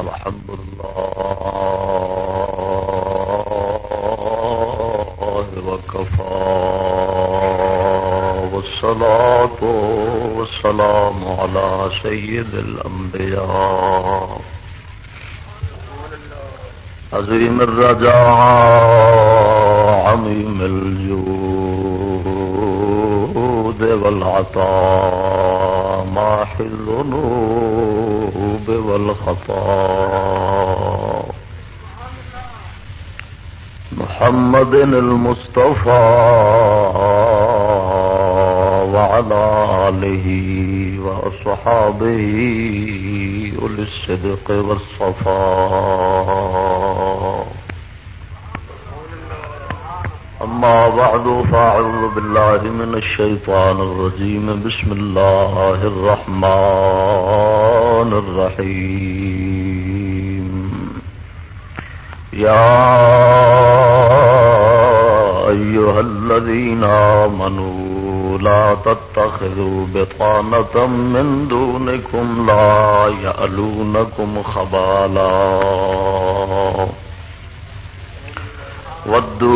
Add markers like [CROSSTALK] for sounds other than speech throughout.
الحمد لله وكفى والصلاة والسلام على سيد الأنبياء عظيم الرجاء عميم الجود والعطاء ماحي الذنوب والخطاء محمد المصطفى وعلى آله وأصحابه أولي الصدق والصفاء بعد فأعوذ بالله من الشيطان الرجيم. بسم الله الرحمن الرحيم. يا أيها الذين آمنوا لا تتخذوا بطانة من دونكم لا يألونكم خبالا. ودوا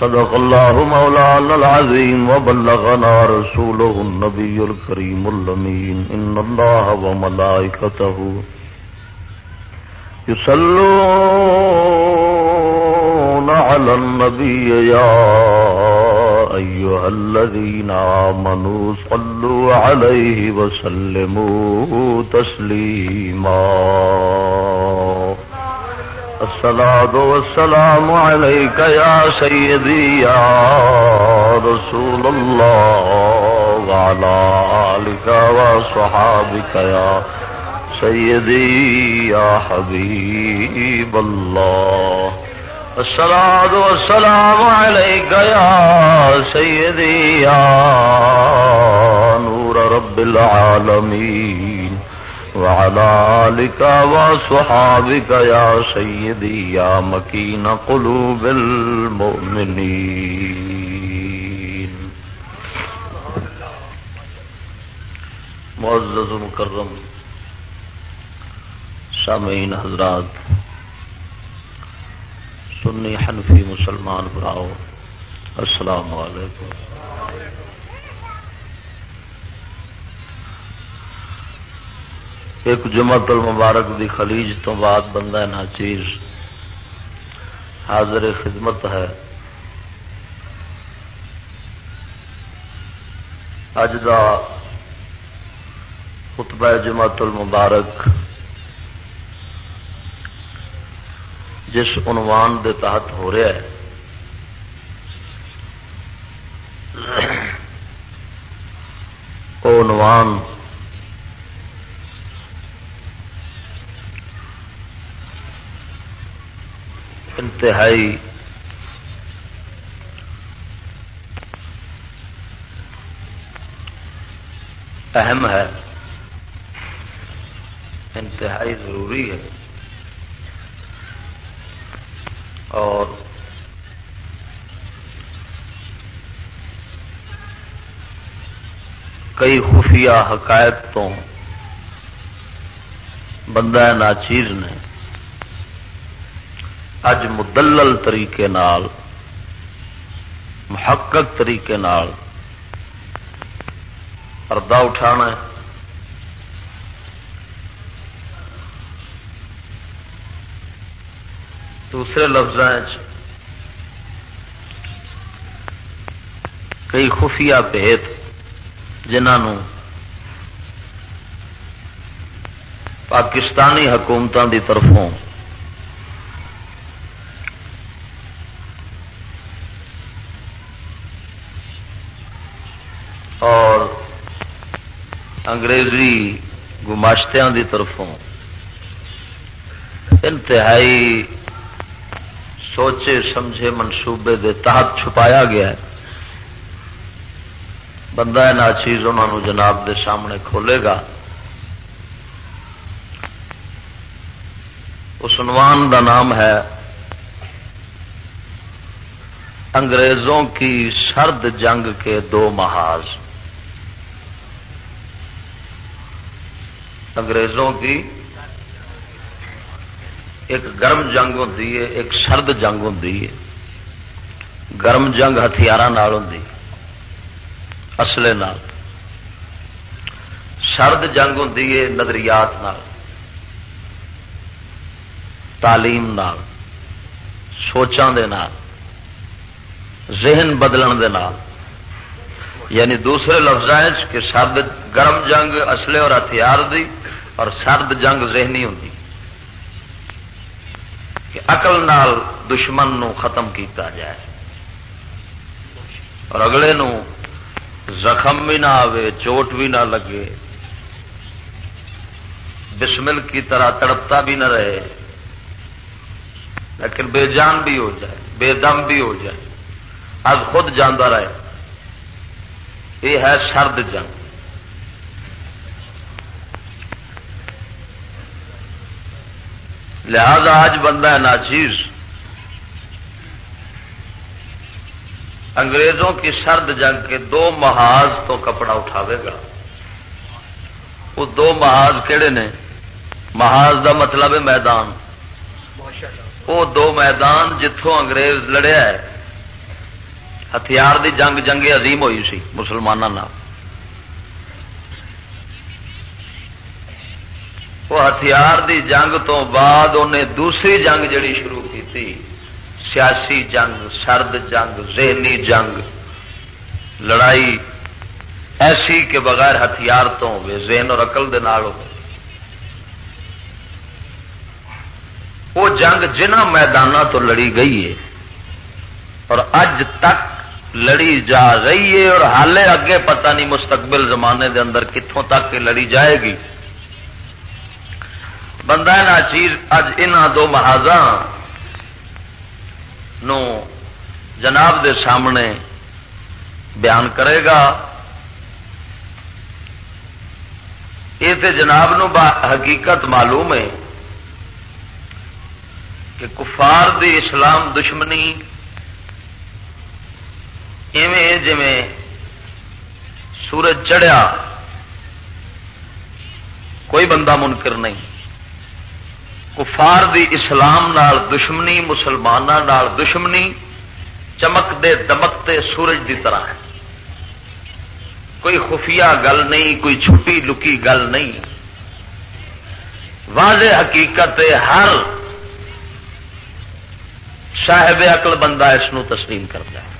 صدق الله مولانا العظيم وبلغنا رسوله النبي الكريم اللمين إن الله وملائكته يصلون على النبي يا أيها الذين آمنوا صلوا عليه وسلموا تسليما الصلاة والسلام عليك يا سيدي، يا رسول الله، وعلى آلك وصحابك يا سيدي، يا حبيب الله. الصلاة والسلام عليك يا سيدي، يا نور رب العالمين. وعلى آلك وصحابك يا سيدي يا مكين قلوب المؤمنين. معزز مكرم سامعین حضرات، سنی حنفی مسلمان براؤ السلام علیکم. ایک جمعت المبارک دی خلیج تو بعد بندہ ناچیز حاضر خدمت ہے۔ اج دا خطبہ جمعت المبارک جس عنوان دے تحت ہو رہا ہے۔ وہ عنوان انتہائی اہم ہے انتہائی ضروری ہے۔ اور کئی خفیہ حقائق تو بندہ ناچیر نے اج مدلل طریقے نال، محقق طریقے نال پردہ اٹھانا ہے۔ دوسرے لفظ کئی خفیہ بھید جنہوں پاکستانی حکومتوں کی طرفوں اور انگریزی گماشتوں کی طرفوں انتہائی سوچے سمجھے منصوبے دے تحت چھپایا گیا ہے۔ بندہ نہ چیز انہوں جناب دے سامنے کھولے گا۔ اس عنوان کا نام ہے انگریزوں کی سرد جنگ کے دو محاذ۔ انگریزوں کی ایک گرم جنگ ہوں ایک سرد جنگ ہوں گرم جنگ ہتھیار ہوں اصلے نال۔ سرد جنگ ہوں نظریات نال، تعلیم نال سوچان دے نال، ذہن بدلن دے نال۔ یعنی دوسرے لفظ کہ سرد گرم جنگ اصلے اور ہتھیار دی اور سرد جنگ ذہنی ہوں کہ اقل نال دشمن نو ختم کیتا جائے۔ اور اگلے نو زخم بھی نہ آئے چوٹ بھی نہ لگے۔ بسمل کی طرح تڑپتا بھی نہ رہے۔ لیکن بے جان بھی ہو جائے، بے دم بھی ہو جائے۔ اب خود جانا رہے۔ یہ ہے سرد جنگ۔ لہذا آج بندہ ہے ناچیز۔ انگریزوں کی سرد جنگ کے دو محاذ تو کپڑا اٹھاوے گا۔ وہ دو محاذ کہڑے نے؟ محاذ دا مطلب ہے میدان۔ وہ دو میدان جتوں انگریز لڑیا ہے۔ ہتھیار دی جنگ جنگ عظیم ہوئی سی مسلمانوں وہ ہتھیار دی جنگ تو بعد انہیں دوسری جنگ جڑی شروع کی تھی۔ سیاسی جنگ، سرد جنگ، ذہنی جنگ۔ لڑائی ایسی کہ بغیر ہتھیار تو ذہن اور اقل دے نال ہو وہ جنگ جنہ میدانوں تو لڑی گئی ہے اور اج تک لڑی جا رہی ہے اور حالے اگے پتہ نہیں مستقبل زمانے دے اندر کتوں تک لڑی جائے گی۔ بندہ نا چیز، اج ان دو محاذ جناب دے سامنے بیان کرے گا۔ یہ تو جناب نو با حقیقت معلوم ہے کہ کفار دی اسلام دشمنی ایویں جی سورج چڑھیا، کوئی بندہ منکر نہیں۔ کفار دی اسلام نال دشمنی مسلمانوں نال دشمنی چمک دے دمکتے سورج دی طرح ہے۔ کوئی خفیہ گل نہیں، کوئی چھپی لکی گل نہیں۔ واضح حقیقت ہر صاحب عقل بندہ اس تسلیم کرتا ہے۔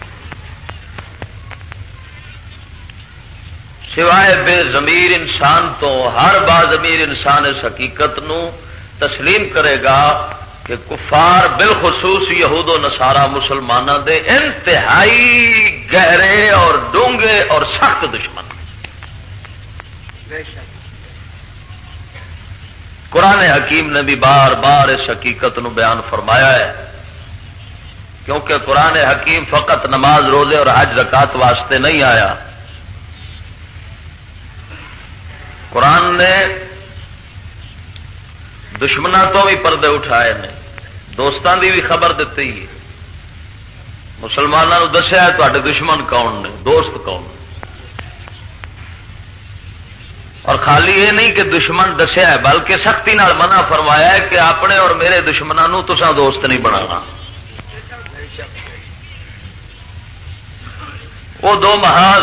سوائے بے زمیر انسان تو، ہر با زمیر انسان اس حقیقت نو تسلیم کرے گا کہ کفار بالخصوص یہود و نسارا مسلمانوں دے انتہائی گہرے اور ڈونگے اور سخت دشمن قرآن حکیم نے بھی بار بار اس حقیقت نو بیان فرمایا ہے۔ کیونکہ قرآن حکیم فقط نماز روزے اور حج رکات واسطے نہیں آیا۔ قرآن نے دشمنوں تو بھی پردے اٹھائے نے۔ دوستان کی بھی خبر دیتی ہے مسلمانوں دسیا تے دشمن کون نے، دوست کون اور خالی یہ نہیں کہ دشمن دسیا ہے، بلکہ سختی نال منع فرمایا ہے کہ اپنے اور میرے دشمنوں تسا دوست نہیں بنا وہ دو محاذ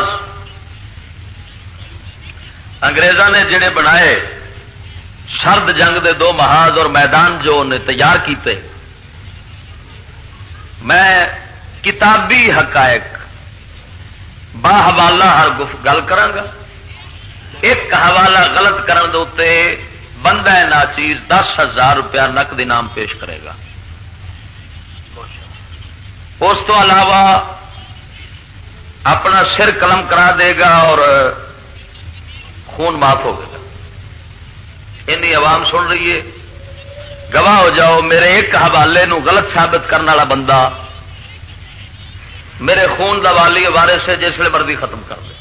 انگریزوں نے جڑے بنائے۔ سرد جنگ دے دو محاذ اور میدان جو نے تیار کیتے میں کتابی حقائق با حوالہ ہر گل گا ایک حوالہ غلط کرن دے بندہ ناچیز دس ہزار روپیہ نقد انعام پیش کرے گا۔ اس تو علاوہ اپنا سر قلم کرا دے گا اور خون معاف ہوگا عوام سن رہی ہے۔ گواہ ہو جاؤ میرے ایک حوالے نو غلط ثابت کرنے والا بندہ میرے خون دا والی بارے سے جسے مرضی ختم کر دے۔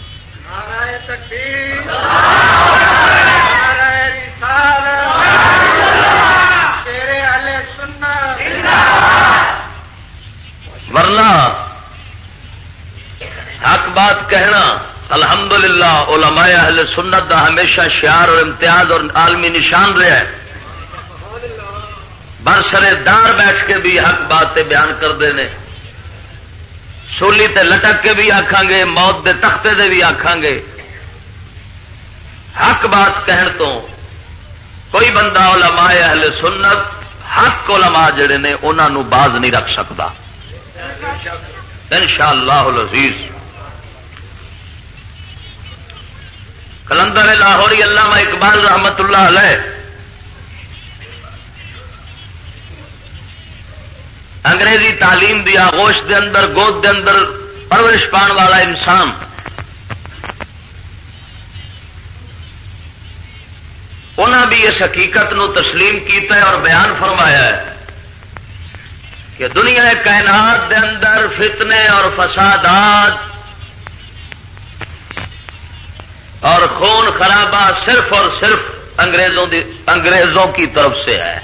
ورنہ حق بات کہنا الحمدللہ، علماء اہل سنت دا ہمیشہ شعار اور امتیاز اور عالمی نشان رہا ہے برسرے دار بیٹھ کے بھی حق بات بیان کرتے ہیں سولی تے لٹک کے بھی آخان گے، موت دے تختے دے بھی آخان گے۔ حق بات کہن تو کوئی بندہ علماء اہل سنت، حق علماء جڑے نے انہوں باز نہیں رکھ سکتا۔ ان شاء اللہ کلندر لاہوری علامہ اقبال رحمت اللہ علیہ۔ انگریزی تعلیم دی آغوش دے اندر، گود دے اندر پرورش پان والا انسان۔ انہوں بھی اس حقیقت نو تسلیم کیتا ہے اور بیان فرمایا ہے کہ دنیا کائنات دے اندر فتنے اور فسادات اور خون خرابہ صرف اور صرف انگریزوں دی انگریزوں کی طرف سے ہے۔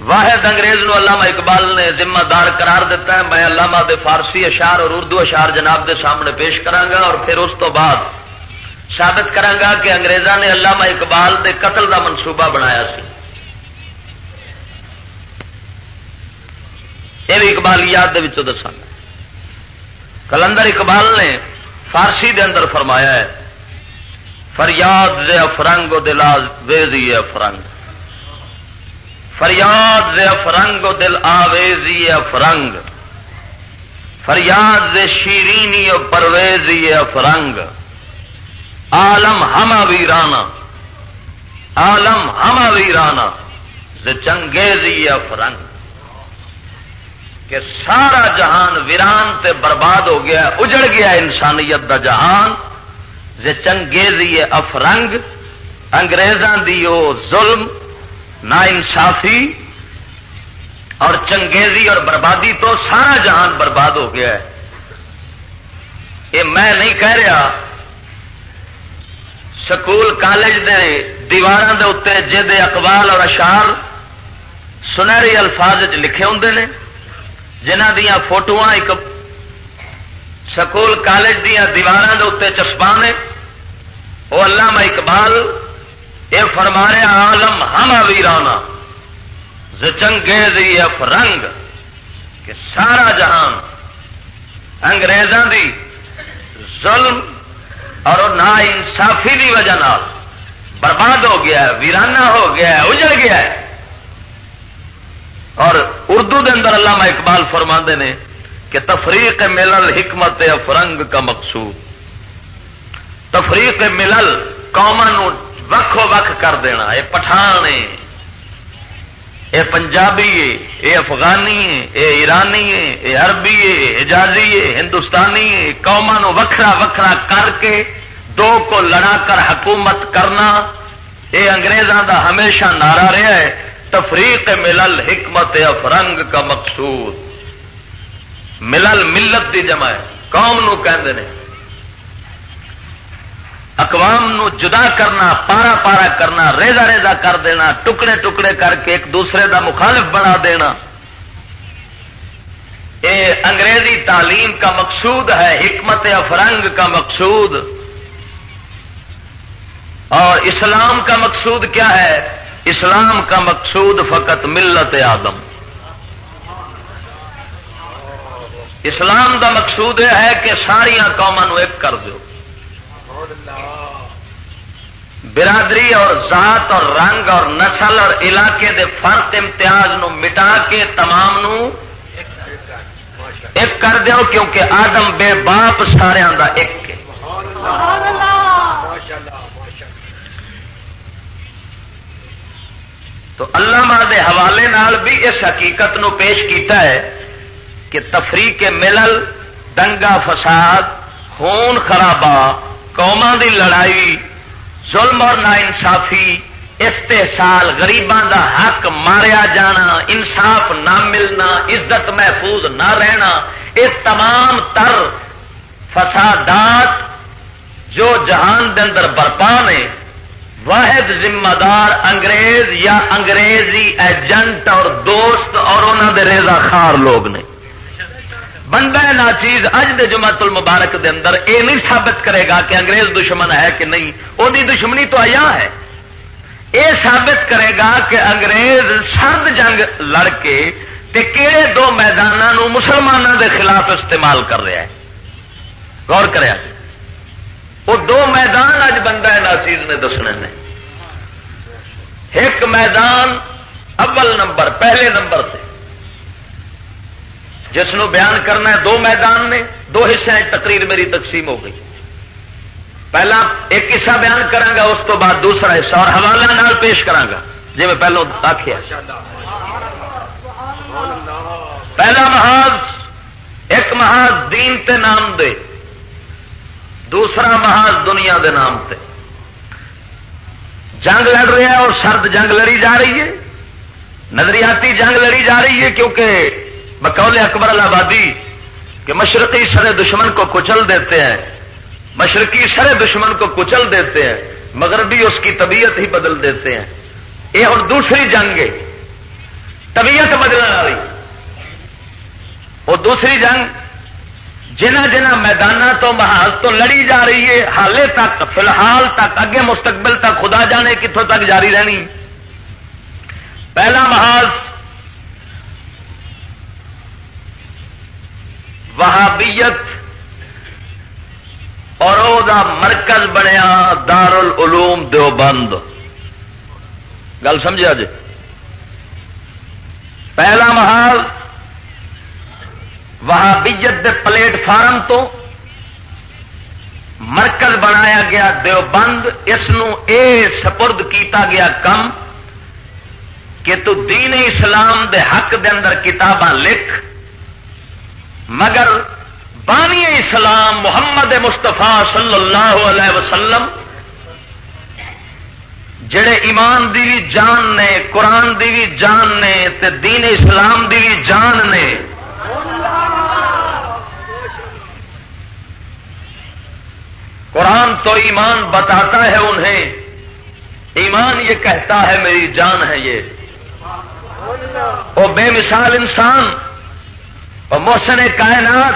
واحد انگریز نو علامہ اقبال نے ذمہ دار قرار دیتا ہے۔ میں علامہ دے فارسی اشار اور اردو اشار جناب دے سامنے پیش کرانگا اور پھر اس تو بعد ثابت کرانگا کہ انگریزاں نے علامہ اقبال دے قتل دا منصوبہ بنایا سی۔ یہ بھی اقبالیات دے دسا کلندر اقبال نے فارسی دے اندر فرمایا ہے، فریاد دے افرنگ دلا ویزی افرنگ۔ فریاد دے افرنگ و دل آویزی افرنگ۔ فریاد دے شیرینی و پرویزی افرنگ۔ عالم ہما ویرانا۔ عالم ہما ویرانا۔ چنگیزی افرنگ۔ کہ سارا جہان ویران تے برباد ہو گیا اجڑ گیا انسانیت دا جہان۔ چنگیزی افرنگ، انگریزاں دی او ظلم نا انصافی اور چنگیزی اور بربادی تو سارا جہان برباد ہو گیا ہے۔ یہ میں نہیں کہہ رہا، سکول، کالج دے دیوار کے اتنے جد اقبال اور اشار سنہری الفاظ لکھے ہوں نے۔ جنہ دیا فوٹو ایک سکول کالج دیا دیوار کے اتنے چسپا نے وہ علامہ اقبال یہ فرما رہے آلم ہم ویرانا زچنگیز افرنگ کہ سارا جہان انگریزوں دی ظلم اور نا انصافی کی وجہ برباد ہو گیا ہے، ویرانہ ہو گیا ہے، اجڑ گیا ہے۔ اور اردو دے اندر علامہ اقبال فرما نے کہ تفریق ملل حکمت افرنگ کا مقصود۔ تفریق ملل قوما وکھو وکھ کر دینا یہ پٹھان ہے یہ پنجابی ہے یہ افغانی ہے یہ ایرانی ہے یہ عربی ہے حجازی ہے ہندوستانی ہے قوما وکھرا وکھرا کر کے دو کو لڑا کر حکومت کرنا یہ انگریزوں کا ہمیشہ نعرہ رہا ہے۔ تفریق ملل، حکمت افرنگ کا مقصود۔ ملل ملت دی جمع ہے۔ قوم نو کہندے اقوام نو جدا کرنا، پارا پارا کرنا ریزا ریزا کر دینا، ٹکڑے ٹکڑے کر کے ایک دوسرے دا مخالف بنا دینا۔ یہ انگریزی تعلیم کا مقصود ہے، حکمت افرنگ کا مقصود۔ اور اسلام کا مقصود کیا ہے؟ اسلام کا مقصود فقط ملت آدم. اسلام کا مقصود یہ ہے کہ ساریا قوموں ایک کر دو برادری اور ذات اور رنگ اور نسل اور علاقے دے فرق امتیاز نو مٹا کے تمام نو ایک کر دیو کیونکہ آدم بے باپ سارا ایک تو اللہ دے حوالے نال بھی اس حقیقت نو پیش کیتا ہے کہ تفریق ملل، دنگا فساد، خون خرابہ قوما دی لڑائی، ظلم اور نا انصافی استحصال، غریباں دا حق ماریا جانا، انصاف نہ ملنا، عزت محفوظ نہ رہنا یہ تمام تر فسادات جو جہان دے اندر برپا نے واحد ذمہ دار انگریز یا انگریزی ایجنٹ اور دوست اور انہوں دے ریزا خار لوگ نے۔ بندہ نا چیز اج دے جمعت المبارک دے اندر اے نہیں ثابت کرے گا کہ انگریز دشمن ہے کہ نہیں۔ وہ دشمنی تو آیا ہے۔ یہ ثابت کرے گا کہ انگریز سرد جنگ لڑ کے تے کہڑے دو میدانوں مسلمانوں دے خلاف استعمال کر رہا ہے۔ غور کرے۔ وہ دو میدان اج بندہ نا نے دسنے نے۔ ایک میدان اول نمبر، پہلے نمبر سے۔ جس نو بیان کرنا ہے، دو میدان نے، دو حصے تقریر میری تقسیم ہو گئی۔ پہلا ایک حصہ بیان کرا اس تو بعد دوسرا حصہ، اور حوالہ نال پیش کرا جی میں پہلو آخیا پہلا محاذ، ایک محاذ دین تے نام دے۔ دوسرا محاذ دنیا دے نام تے۔ جنگ لڑ رہا ہے اور سرد جنگ لڑی جا رہی ہے۔ نظریاتی جنگ لڑی جا رہی ہے کیونکہ بکول اکبر آبادی کہ مشرقی سر دشمن کو کچل دیتے ہیں۔ مشرقی سر دشمن کو کچل دیتے ہیں۔ مغربی اس کی طبیعت ہی بدل دیتے ہیں۔ یہ اور دوسری جنگ ہے۔ طبیعت بدلنے والی۔ وہ دوسری جنگ جنہ جنہ میدان تو محاذ تو لڑی جا رہی ہے، حالے تک فی الحال تک، اگے مستقبل تک خدا جانے کتوں تک جاری رہنی۔ پہلا محاذ، وہابیت، اور او دا مرکز بنیا دار العلوم دیوبند۔ گل سمجھا جی پہلا محال وہابیت دے پلیٹ فارم تو مرکز بنایا گیا، دیوبند، اس اے سپرد کیتا گیا کم کہ تو دین اسلام دے حق دے اندر کتاباں لکھ، مگر بانی اسلام محمد مستفا صلی اللہ علیہ وسلم، جڑے ایمان دی بھی جان نے، قرآن دی بھی جان نے، تے دین اسلام دی بھی جان نے قرآن تو ایمان بتاتا ہے انہیں۔ ایمان یہ کہتا ہے میری جان ہے یہ۔ وہ بے مثال انسان اور محسن کائنات،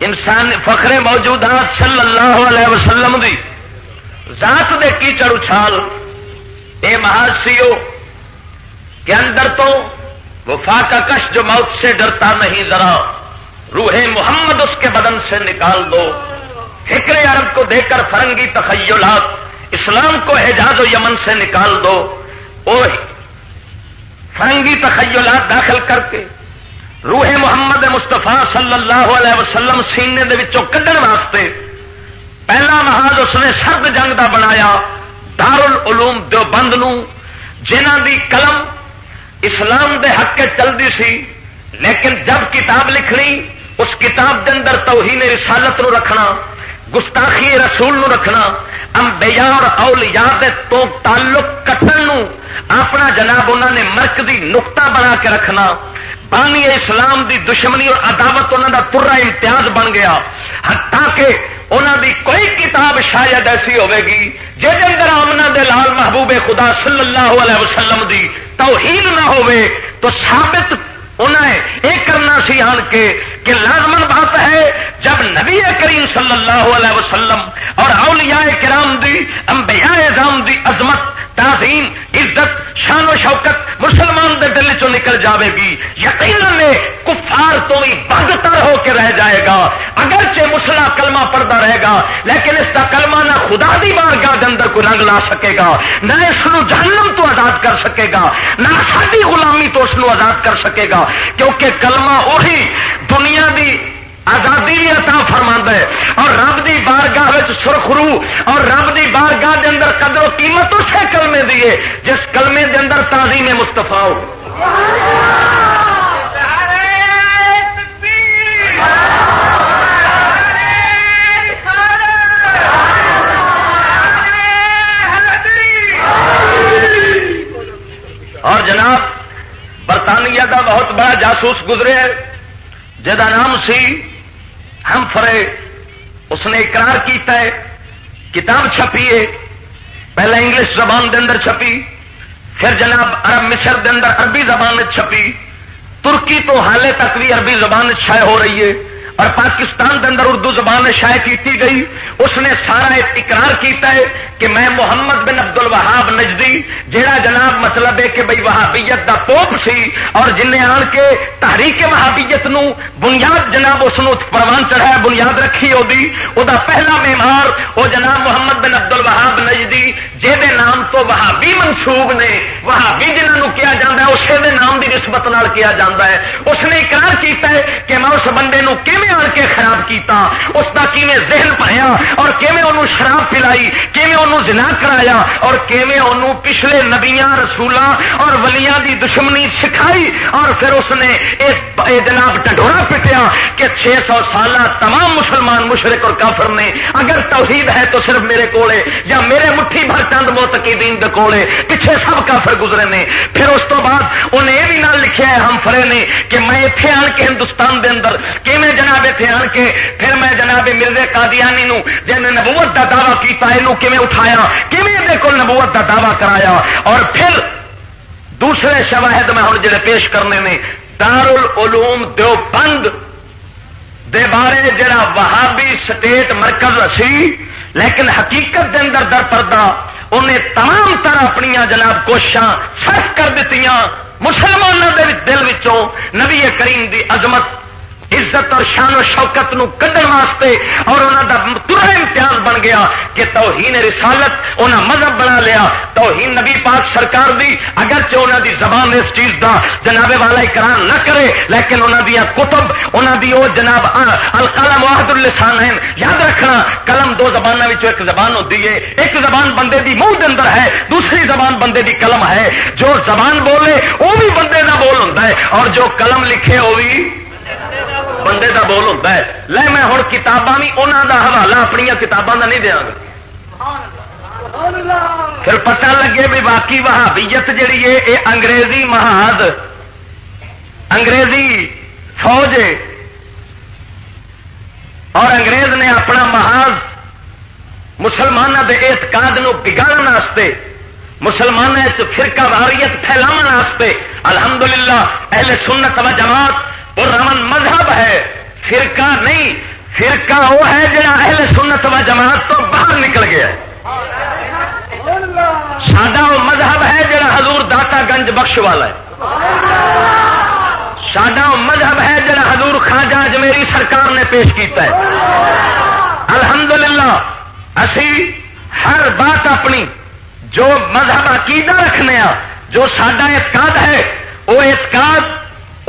انسان فخر موجودات صلی اللہ علیہ وسلم دی۔ ذات دے کیچڑ اچھال۔ اے محاسیو کے اندر تو وفا کا کش جو موت سے ڈرتا نہیں، ذرا روح محمد اس کے بدن سے نکال دو۔ فکر عرب کو دے کر فرنگی تخیلات، اسلام کو حجاز و یمن سے نکال دو۔ او فرنگی تخیلات داخل کر کے روح محمد مستفا صلی اللہ علیہ وسلم سینے دے وچوں کڈن واسطے پہلا محاذ اس نے سرد جنگ دا بنایا دار العلوم دو بند جنہ دی قلم اسلام دے حق کے چلتی سی، لیکن جب کتاب لکھنی، اس کتاب دے اندر توہین رسالت نو رکھنا۔ گستاخی رسول نو رکھنا امبیا اور اولیاء دے تو تعلق کٹن نو اپنا جناب انہوں نے مرکزی نقطہ بنا کے رکھنا۔ بانی اسلام دی دشمنی اور عداوت انہوں دا پورا امتیاز بن گیا۔ ہٹا کہ انہوں دی کوئی کتاب شاید ایسی ہوے گی جہد اندر آمنا دے لال محبوب خدا صلی اللہ علیہ وسلم دی توہین نہ ہوئے، تو ثابت انہیں یہ کرنا سی آن کے کہ لازمن بات ہے جب نبی کریم صلی اللہ علیہ وسلم اور اولیاء کرام دی، انبیاء ازام دی عظمت، تعظیم، عزت، شان و شوکت مسلمان دے دل چو نکل جاوے گی۔ یقینا کفار تو ہی بد تر ہو کے رہ جائے گا۔ اگرچہ مسلا کلمہ پڑتا رہے گا، لیکن اس کا کلمہ نہ خدا دی بارگاہ اندر کو رنگ لا سکے گا، نہ اس کو جہنم تو آزاد کر سکے گا، نہ ساری غلامی تو اس کو آزاد کر سکے گا۔ کیونکہ کلمہ وہی دنیا دی آزادی بھی عطا فرما ہے اور رب دی بارگاہ سرخرو اور رب دی بارگاہ دے اندر قدر و قیمت اسے کلمے دیے جس کلمے دے اندر تازی میں مستفا ہو۔ اور جناب، برطانیہ کا بہت بڑا جاسوس گزرے جہاں نام سی، ہم فرے، اس نے اقرار کیتا ہے، کتاب چھپی ہے، پہلے انگلش زبان دے اندر چھپی، پھر جناب عرب مصر دے اندر عربی زبان چھپی، ترکی تو حالے تک بھی عربی زبان شائع ہو رہی ہے۔ اور پاکستان کے اندر اردو زبان شائع کی گئی، اس نے سارا اقرار کیتا ہے کہ میں محمد بن عبد الوہاب نجدی جہاں جناب مطلب ہے کہ بھائی وہابیت دا پوپ سی، اور جن آن کے تحریک وہابیت نو بنیاد جناب اس پروان چڑھایا، بنیاد رکھی وہ پہلا مہمان وہ جناب محمد بن عبد الوہاب نجدی جہد نام تو وہابی منسوب نے، وہابی جنہوں کیا جا ہے اسی دے نام کی نسبت کیا جا ہے۔ اس نے اقرار کیتا ہے کہ میں اس بندے نو آن کے خراب کیتا، اس کا کیویں ذہن پڑیا اور کیویں انہوں شراب پلائی، کیویں انہوں جنا کرایا اور کیویں انہوں پچھلے نبیاں رسولوں اور ولیاں دی دشمنی سکھائی اور پھر اس نے اے جناب ٹڈورا پٹیا کہ چھ سو سال تمام مسلمان مشرق اور کافر نے اگر توحید ہے تو صرف میرے کولے یا میرے مٹھی بھر چند موت کی دین دے کولے، پیچھے سب کافر گزرے نے۔ پھر اس تو بعد انہیں یہ بھی نہ لکھا ہے ہم فرے نے کہ میں اتنے آن کے ہندوستان دے اندر کیویں جناب اتنے آن کے پھر میں جناب مرزے قادیانی نو جن نبوت کا دعوی کیتا یہ اٹھایا؟ کیویں کو نبوت کا دعوی کرایا؟ اور پھر دوسرے شواہد میں ہوں جڑے پیش کرنے نے دار العلوم دیوبند دے بارے جڑا وہابی سٹیٹ مرکز سی، لیکن حقیقت دے اندر در پردہ انہیں تمام طرح اپنی جناب کوششاں صرف کر دیتی مسلمانوں کے دل وچوں نبی کریم دی عظمت عزت اور شان و شوکت نو کڈن واسطے اور انہوں دا ترا امتیاز بن گیا کہ توہین رسالت انہاں مذہب بنا لیا، توہین نبی پاک سرکار دی۔ اگرچہ انہوں دی زبان اس چیز دا جناب والا اکرام نہ کرے، لیکن انہوں دیا کتب انہوں دی او جناب القلم واحد اللسان ہیں یاد رکھنا، قلم دو زبانوں ایک زبان ہوتی ہے۔ ایک زبان بندے دی منہ دے اندر ہے، دوسری زبان بندے دی قلم ہے۔ جو زبان بولے وہ بھی بندے دا بول ہوتا ہے۔ اور جو قلم لکھے وہ بھی بندے دا بول ہوتا ہے۔ لے میں ہوں کتاباں بھی انہوں دا حوالہ اپنی کتاباں کا نہیں دیا گا پھر پتہ لگے بھی باقی وہابیت جیڑی ہے یہ انگریزی محاذ، انگریزی فوج اور انگریز نے اپنا محاذ مسلمانوں کے اعتقاد بگاڑنے مسلمانوں فرقہ واریت پھیلاو الحمدللہ، اہل سنت و جماعت رمن مذہب ہے، فرقہ نہیں، فرقہ وہ ہے جہاں اہل سنت و جماعت تو باہر نکل گیا سادہ وہ مذہب ہے جہاں حضور داتا گنج بخش والا ہے۔ سادہ وہ مذہب ہے جہاں حضور خواجہ اجمیری سرکار نے پیش کیتا ہے۔ الحمدللہ، اسی ہر بات اپنی، جو مذہب عقیدہ رکھنے جو سڈا اعتقاد ہے، وہ اعتقاد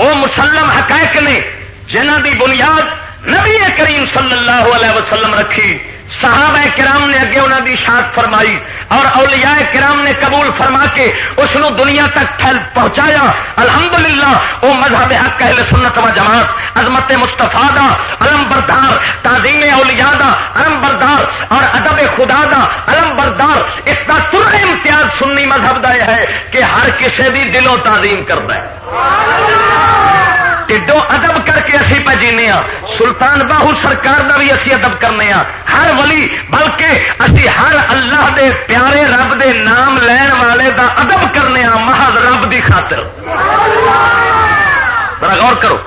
وہ مسلم حقائق نے جنہ دی بنیاد نبی کریم صلی اللہ علیہ وسلم رکھی، صحابہ کرام نے اگے انہوں دی شاخ فرمائی اور اولیاء کرام نے قبول فرما کے اس دنیا تک پھیل پہنچایا۔ الحمدللہ وہ مذہب حق، اہل سنت و جماعت، عظمت مستفا دا، علم بردار، تعظیم اولیاء دا، علم بردار اور ادب خدا دا، علم بردار۔ اس کا تر امتیاز سنی مذہب دا یہ ہے کہ ہر کسی بھی دلوں تعظیم کرتا ہے۔ ٹھڈو ادب کر کے اسی پہ جینے ہاں۔ سلطان باہو سرکار کا بھی اسی ادب کرنے ہاں۔ ہر ولی، بلکہ اسی ہر اللہ دے پیارے رب دے نام لین والے دا ادب کرنے ہاں محض رب دی خاطر۔ ذرا غور کرو۔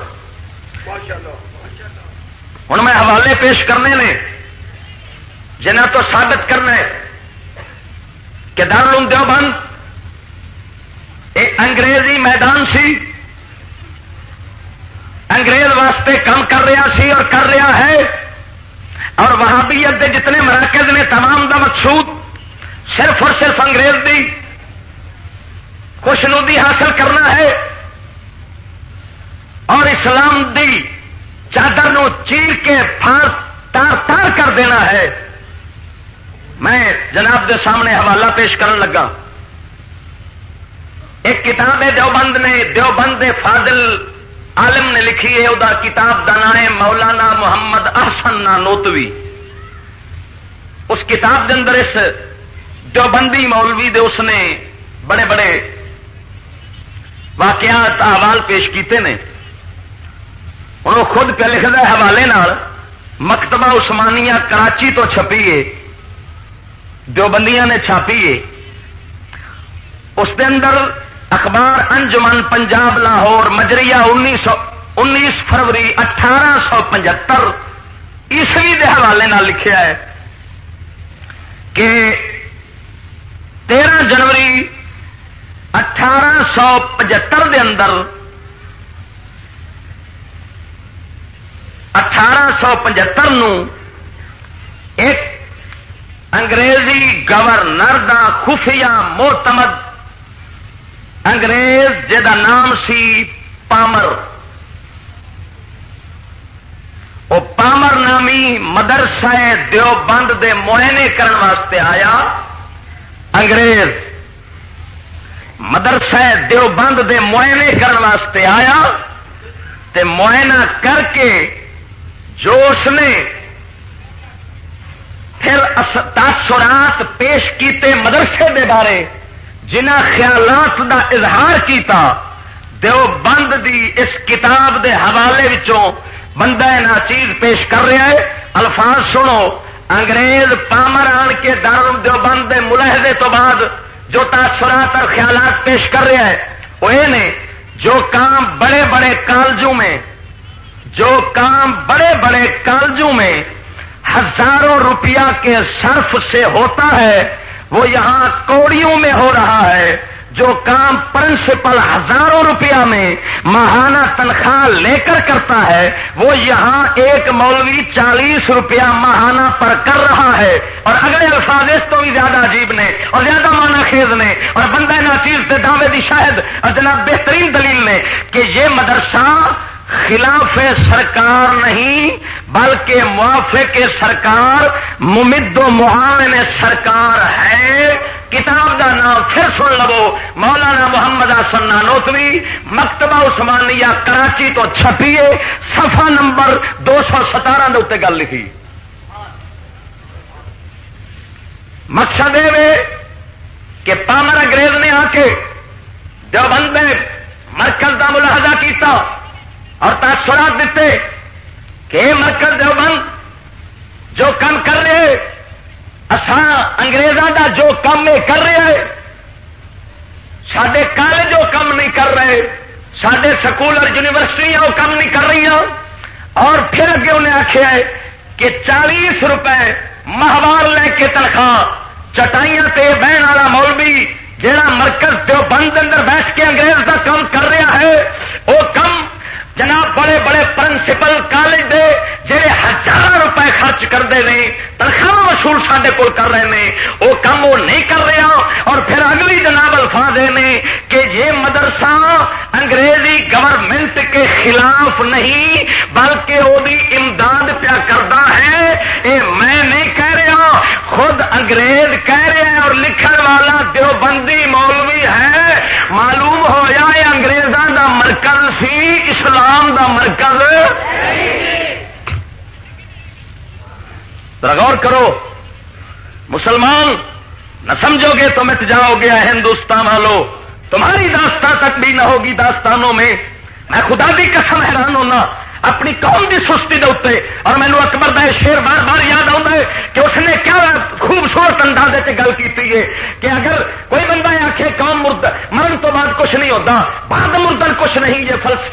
ہوں میں حوالے پیش کرنے نے جنہ تو ثابت کرنا ہے کہ دارالعلوم دیوبند ایک انگریزی میدان سی۔ انگریز واسطے کام کر رہا سی اور کر رہا ہے۔ اور وہابیت دے جتنے مراکز نے تمام دا مقصود صرف اور صرف انگریز دی۔ خوشنودی حاصل کرنا ہے۔ اور اسلام دی چادر نو چیر کے پھاڑ تار تار کر دینا ہے۔ میں جناب دے سامنے حوالہ پیش کرن لگا۔ ایک کتاب ہے دیوبند نے، دیوبند فاضل عالم نے لکھی ہے وہ کتاب کا نام ہے مولانا محمد احسن نوتوی اس کتاب کے اندر اس جو بندی مولوی دے اس نے بڑے بڑے واقعات، احوال پیش کیتے ہیں انہوں خود پہ لکھتا ہے حوالے نال، مکتبہ عثمانیہ کراچی تو چھپیے جو بندیاں نے چھاپیے۔ اس کے اندر اخبار انجمن پنجاب لاہور مجریہ انیس سو انیس فروری اٹھارہ سو پچہتر عیسوی کے حوالے لکھا ہے کہ تیرہ جنوری اٹھارہ سو پچہتر کے اندر اٹھارہ سو پچہتر ایک انگریزی گورنر دا خفیہ موتمد انگریز جا نام سی پامر۔ وہ پامر نامی مدرسہ دیوبند دے معائنے کرنے واسطے آیا۔ انگریز مدرسہ دیوبند دے معائنے کرنے واسطے آیا تے معائنہ کر کے جو اس نے پھر تاثرات پیش کیتے مدرسے دے بارے۔ جنہ خیالات دا اظہار کیتا دیوبند دی اس کتاب دے حوالے وچوں بندہ نا چیز پیش کر رہا ہے۔ الفاظ سنو، انگریز پامر آن کے دار دو بند ملاحدے تو بعد جو تاثرات اور خیالات پیش کر رہا ہے، وہ یہ جو کام بڑے بڑے کالجوں میں، جو کام بڑے بڑے کالجوں میں ہزاروں روپیہ کے صرف سے ہوتا ہے وہ یہاں کوڑیوں میں ہو رہا ہے، جو کام پرنسپل ہزاروں روپیہ میں ماہانہ تنخواہ لے کر کرتا ہے، وہ یہاں ایک مولوی چالیس روپیہ ماہانہ پر کر رہا ہے۔ اور اگلے الفاظ اس تو بھی زیادہ عجیب نے اور زیادہ مانا خیز نے۔ اور بندہ ناچیز سے دعوے دی شاید جناب بہترین دلیل نے کہ یہ مدرسہ خلاف سرکار نہیں، بلکہ موافق سرکار، ممد و معاون سرکار ہے۔ کتاب دا نام پھر سن لو، مولانا محمد آسن نوتوی مکتبہ عثمانیہ، کراچی تو چھپیے سفا نمبر دو سو ستارہ اتنے گل لکھی۔ مقصد یہ کہ پامر انگریز نے آ کے دیوبند میں مرکز کا ملاحظہ کیتا۔ اور تاثرات دیتے کہ مرکز دیوبند، جو کم کر رہے اسان اگریزوں کا جو کام یہ کر رہے ہیں۔ سڈے کالج وہ کم نہیں کر رہے سڈے سکول اور یونیورسٹیاں وہ کم نہیں کر رہی اور پھر اگے انہیں آخیا ہے کہ چالیس روپے ماہوار لے کے تنخواہ، چٹائیاں تے بہن والا مولوی جہاں مرکز دو بند اندر بیٹھ کے انگریز کا کام کر رہا ہے، وہ کم جناب بڑے بڑے پرنسپل کالج دے جہے ہزار روپے خرچ کرتے ہیں تنخواہ وصول سڈے کول کر رہے ہیں وہ کام وہ نہیں کر رہا۔ اور پھر اگلی جناب الفاظ نے کہ یہ مدرسہ انگریزی گورنمنٹ کے خلاف نہیں، بلکہ وہ امداد پیا کرتا ہے۔ یہ میں نہیں کہہ رہا، خود انگریز کہہ رہے ہیں اور لکھن والا دیوبندی مولوی ہے معلوم ہوا یہ انگریزوں کا مرکز سی اسلام دا مرکز غور کرو۔ مسلمان، نہ سمجھو گے تو مت جاؤ گے ہندوستان والو۔ تمہاری داستان تک بھی نہ ہوگی داستانوں میں۔ میں خدا کی قسم حیران ہونا۔ اپنی قوم کی سستی دے اتنے اور مینو اکبر دا شیر بار بار یاد آتا ہے کہ اس نے کیا خوبصورت اندازے سے گل کی کہ اگر کوئی بندہ آخے قوم مرد، مرن تو بعد کچھ نہیں ہوتا۔ بعد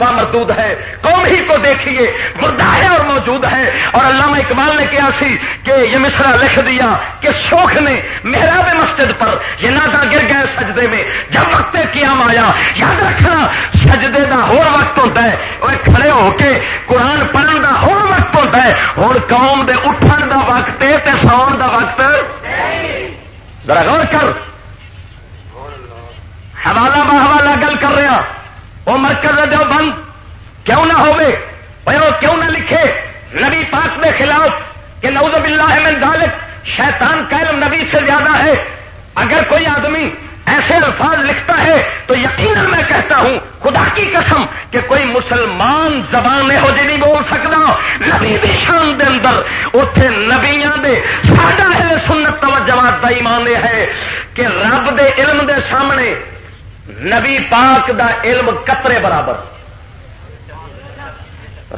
یہ مردود ہے، قوم ہی کو دیکھیے، مردہ ہے اور موجود ہے۔ اور علامہ اقبال نے کیا سی کہ یہ مصرا لکھ دیا کہ شوخ نے محراب مسجد پر یہ نادا گر گئے سجدے میں۔ جب وقت قیام آیا، یاد رکھنا، سجدے کا ہو وقت ہوتا ہے۔ وہ کھڑے ہو کے قرآن پڑھنے کا ہو وقت ہوتا ہے۔ ہوں قوم دے اٹھن دا وقت ہے تے ساؤن دا وقت ذرا غور کر۔ حوالہ بحوالہ گل کر رہا۔ وہ مرکز جو بند کیوں نہ ہوئے وہ کیوں نہ لکھے نبی پاک کے خلاف کہ نوز باللہ من ذالک، شیطان کا علم نبی سے زیادہ ہے۔ اگر کوئی آدمی ایسے الفاظ لکھتا ہے تو یقیناً میں کہتا ہوں، خدا کی قسم کہ کوئی مسلمان زبان ہو جی نہیں بول سکتا۔ نبی شان دے اندر اتے نبیا دے ساڈا ہے سنت توجہ کا ایمان ہے کہ رب دے علم دے سامنے نبی پاک دا علم قطرے برابر۔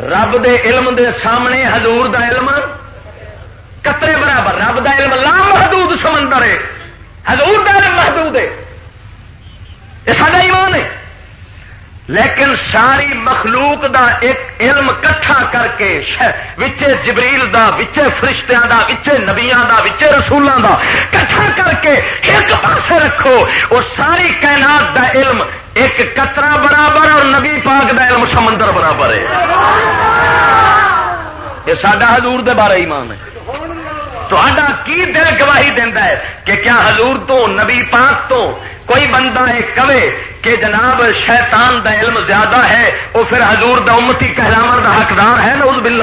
رب دے علم دے سامنے حضور دا علم قطرے برابر۔ رب دا علم لام محدود سمندر ہے۔ حضور دا علم محدود ہے۔ یہ سارا ایمان ہے۔ لیکن ساری مخلوق دا ایک علم کٹھا کر کے وچے جبریل دا، وچے فرشتیاں دا، وچے نبیاں دا، وچے رسولوں دا کٹھا کر کے ایک پاسے رکھو وہ ساری کائنات دا علم ایک کترا برابر اور نبی پاک دا علم سمندر برابر ہے۔ یہ سڈا حضور دے بارے ایمان ہے۔ تو کی دل گواہی دینا ہے کہ کیا حضور تو، نبی پاک تو کوئی بندہ ہے کبے کہ جناب شیطان دا علم زیادہ ہے وہ پھر حضور دا امتی کہلاو دا حقدار ہے نا اس بل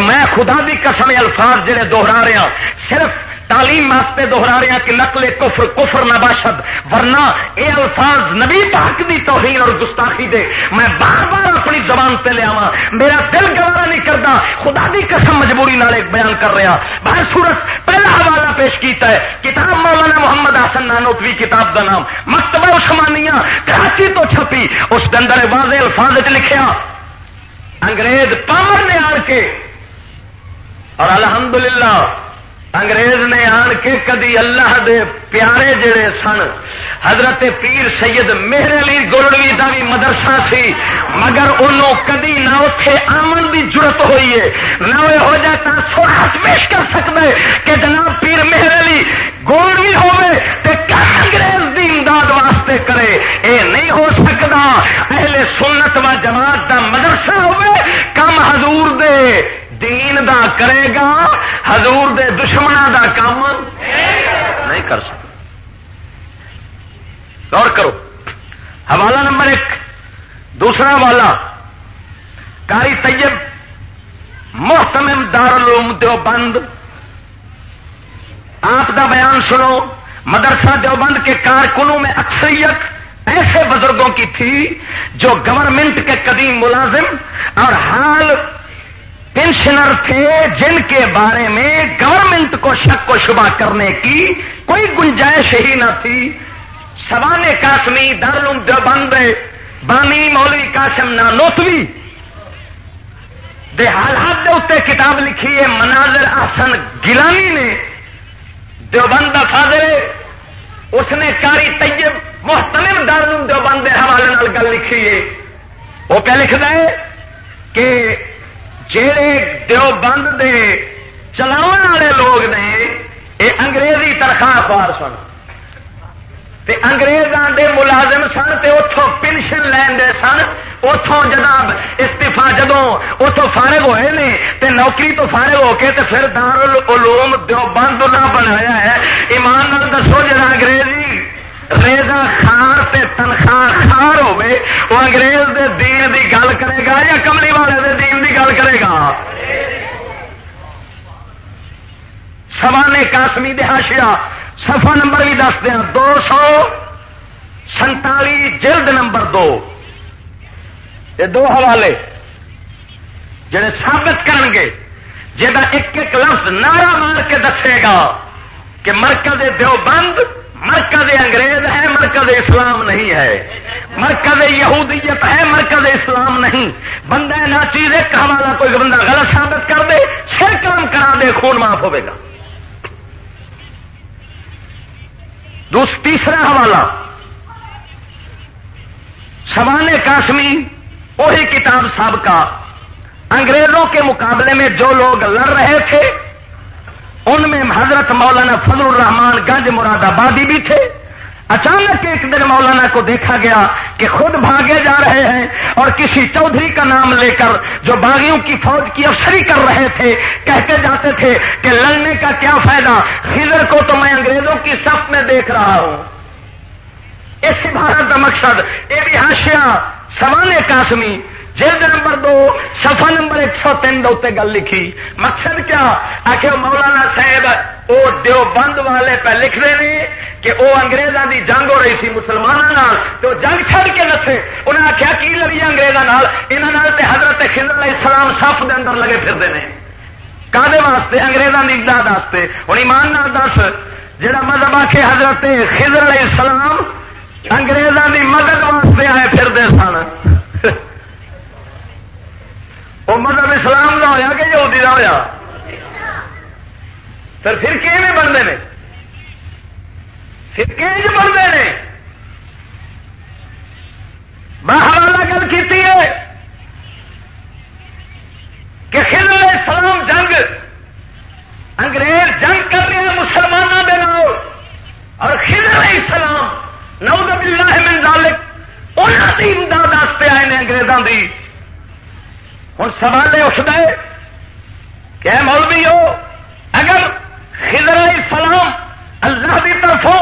میں خدا دی قسم الفاظ جڑے دوہرا رہا صرف تعلیم واسطے دوہرا رہا کہ نقل کفر کفر نباشد ورنہ یہ الفاظ نبی پاک دی توہین اور گستاخی دے میں بار بار اپنی زبان سے لیا میرا دل گوارا نہیں کرتا خدا دی قسم مجبوری نال ایک بیان کر رہا۔ باہر سورت پہلا حوالہ پیش کیتا ہے، کتاب مولانا محمد حسن نانوتوی کتاب کا نام۔ مکتبہ عثمانیہ، کراچی تو چھپی، اس کے اندر واضح الفاظ لکھیا۔ انگریز پاور نے آ کے۔ اور الحمدللہ انگریز نے آن کے کدی اللہ دے پیارے جڑے سن۔ حضرت پیر سید مہر علی گولوی کا بھی مدرسہ سی، مگر انہوں کدی نہ اتے آمن کی ضرورت ہوئی ہے۔ نہ وہ ہو جاتا سوراخ پیش کر سکتا ہے کہ جناب پیر مہر علی گولوی ہوئے تے انگریز دی امداد واسطے کرے۔ اے نہیں ہو سکتا اہل سنت و جماعت دا مدرسہ ہوئے کم حضور دے دین دا کرے گا، حضور دے دشمنا دا کام نہیں کر سکتا۔ غور کرو۔ حوالہ نمبر ایک، دوسرا والا کاری طیب محتم دار العلوم دیوبند۔ آپ دا بیان سنو، مدرسہ دیوبند کے کارکنوں میں اکثریت ایسے بزرگوں کی تھی جو گورنمنٹ کے قدیم ملازم اور حال پینشنر تھے جن کے بارے میں گورنمنٹ کو شک و شبہ کرنے کی کوئی گنجائش ہی نہ تھی۔ سوان کاسمی دارالعلوم دیوبند بانی مولوی کاسم نانوتوی، دے حالات دے اتنے کتاب لکھی ہے، مناظر آسن گیلانی نے۔ دیوبند فاضر اس نے کاری طیب محتمل دارالعلوم دیوبند دے حوالے گل لکھی ہے۔ وہ کیا لکھتا ہے کہ جہے دیو بند دے چلاو والے لوگ نے یہ انگریزی تنخواہ خوار سن۔ تے انگریزاں دے ملازم سن تے اتوں پینشن لین دے سن۔ اتوں جناب استفا جدو اتوں فارغ ہوئے نے، تے نوکری تو فارغ ہو کے تے پھر دار العلوم دیو بند نہ بنایا ہے۔ ایمان نال دسو جا انگریزی ریزا خار تے تنخواہ خار ہوے وہ انگریز دے دین دی گل کرے گا یا کملی والے دے دین دی گل کرے گا؟ سوانے کاسمی دہاشیا سفا نمبر بھی دس دیا، دو سو سنتالی جلد نمبر دو۔ یہ دو حوالے جڑے ثابت کرن گے جہاں ایک ایک لفظ نعرہ مار کے دسے گا کہ مرکز دیو بند مرکز انگریز ہے، مرکز اسلام نہیں ہے۔ مرکز یہودیت ہے، مرکز اسلام نہیں۔ بندہ نہ چیز ایک حوالہ کوئی بندہ غلط ثابت کر دے، سر کام کرا دے، خون معاف ہوے گا۔ تیسرا حوالہ۔ سوان کاشمی، وہی کتاب سابقہ۔ انگریزوں کے مقابلے میں جو لوگ لڑ رہے تھے ان میں حضرت مولانا فضل الرحمان گنج مراد آبادی بھی تھے۔ اچانک ایک دن مولانا کو دیکھا گیا کہ خود بھاگے جا رہے ہیں اور کسی چودھری کا نام لے کر جو باغیوں کی فوج کی افسری کر رہے تھے کہتے جاتے تھے کہ لڑنے کا کیا فائدہ۔ خضر کو تو میں انگریزوں کی صف میں دیکھ رہا ہوں۔ اس بھارت کا مقصد یہ بھی ہاشیا سوانے کاسمی جلد نمبر دو سفا نمبر ایک سو تین دے گل لکھی۔ مقصد کیا؟ آخر مولانا صاحب وہ دیو بند والے پہ لکھ رہے ہیں کہ وہ اگریزوں کی جنگ ہو رہی سی مسلمانوں تو جنگ چھڑ کے نسے۔ انہیں آخیا کی لڑی اگریزوں یہاں حضرت خضر علیہ السلام سف دے اندر لگے پھرتے ہیں۔ کدے واسطے اگریزوں کی امداد واسطے۔ ہوں ایمان نال دس جہاں مذہب آ کے حضرت خضر علیہ السلام انگریزوں کی مدد واسطے آئے پھرتے سن۔ وہ مذہب اسلام کا ہوا کہ یہودی کا ہوا پھر پھر کیون بنتے ہیں پھر کنج بنتے ہیں میں حوالہ گل کی ہے کہ خضر علیہ جنگ، انگریز جنگ کر رہے ہیں مسلمانوں کے نام اور خضر علیہ السلام، نعوذ باللہ من ذالک انہوں کی امداد واسطے آئے ہیں انگریزوں کی ہوں سوال اٹھ گئے کہ مولوی ہو، اگر خضر علیہ السلام اللہ کی طرفوں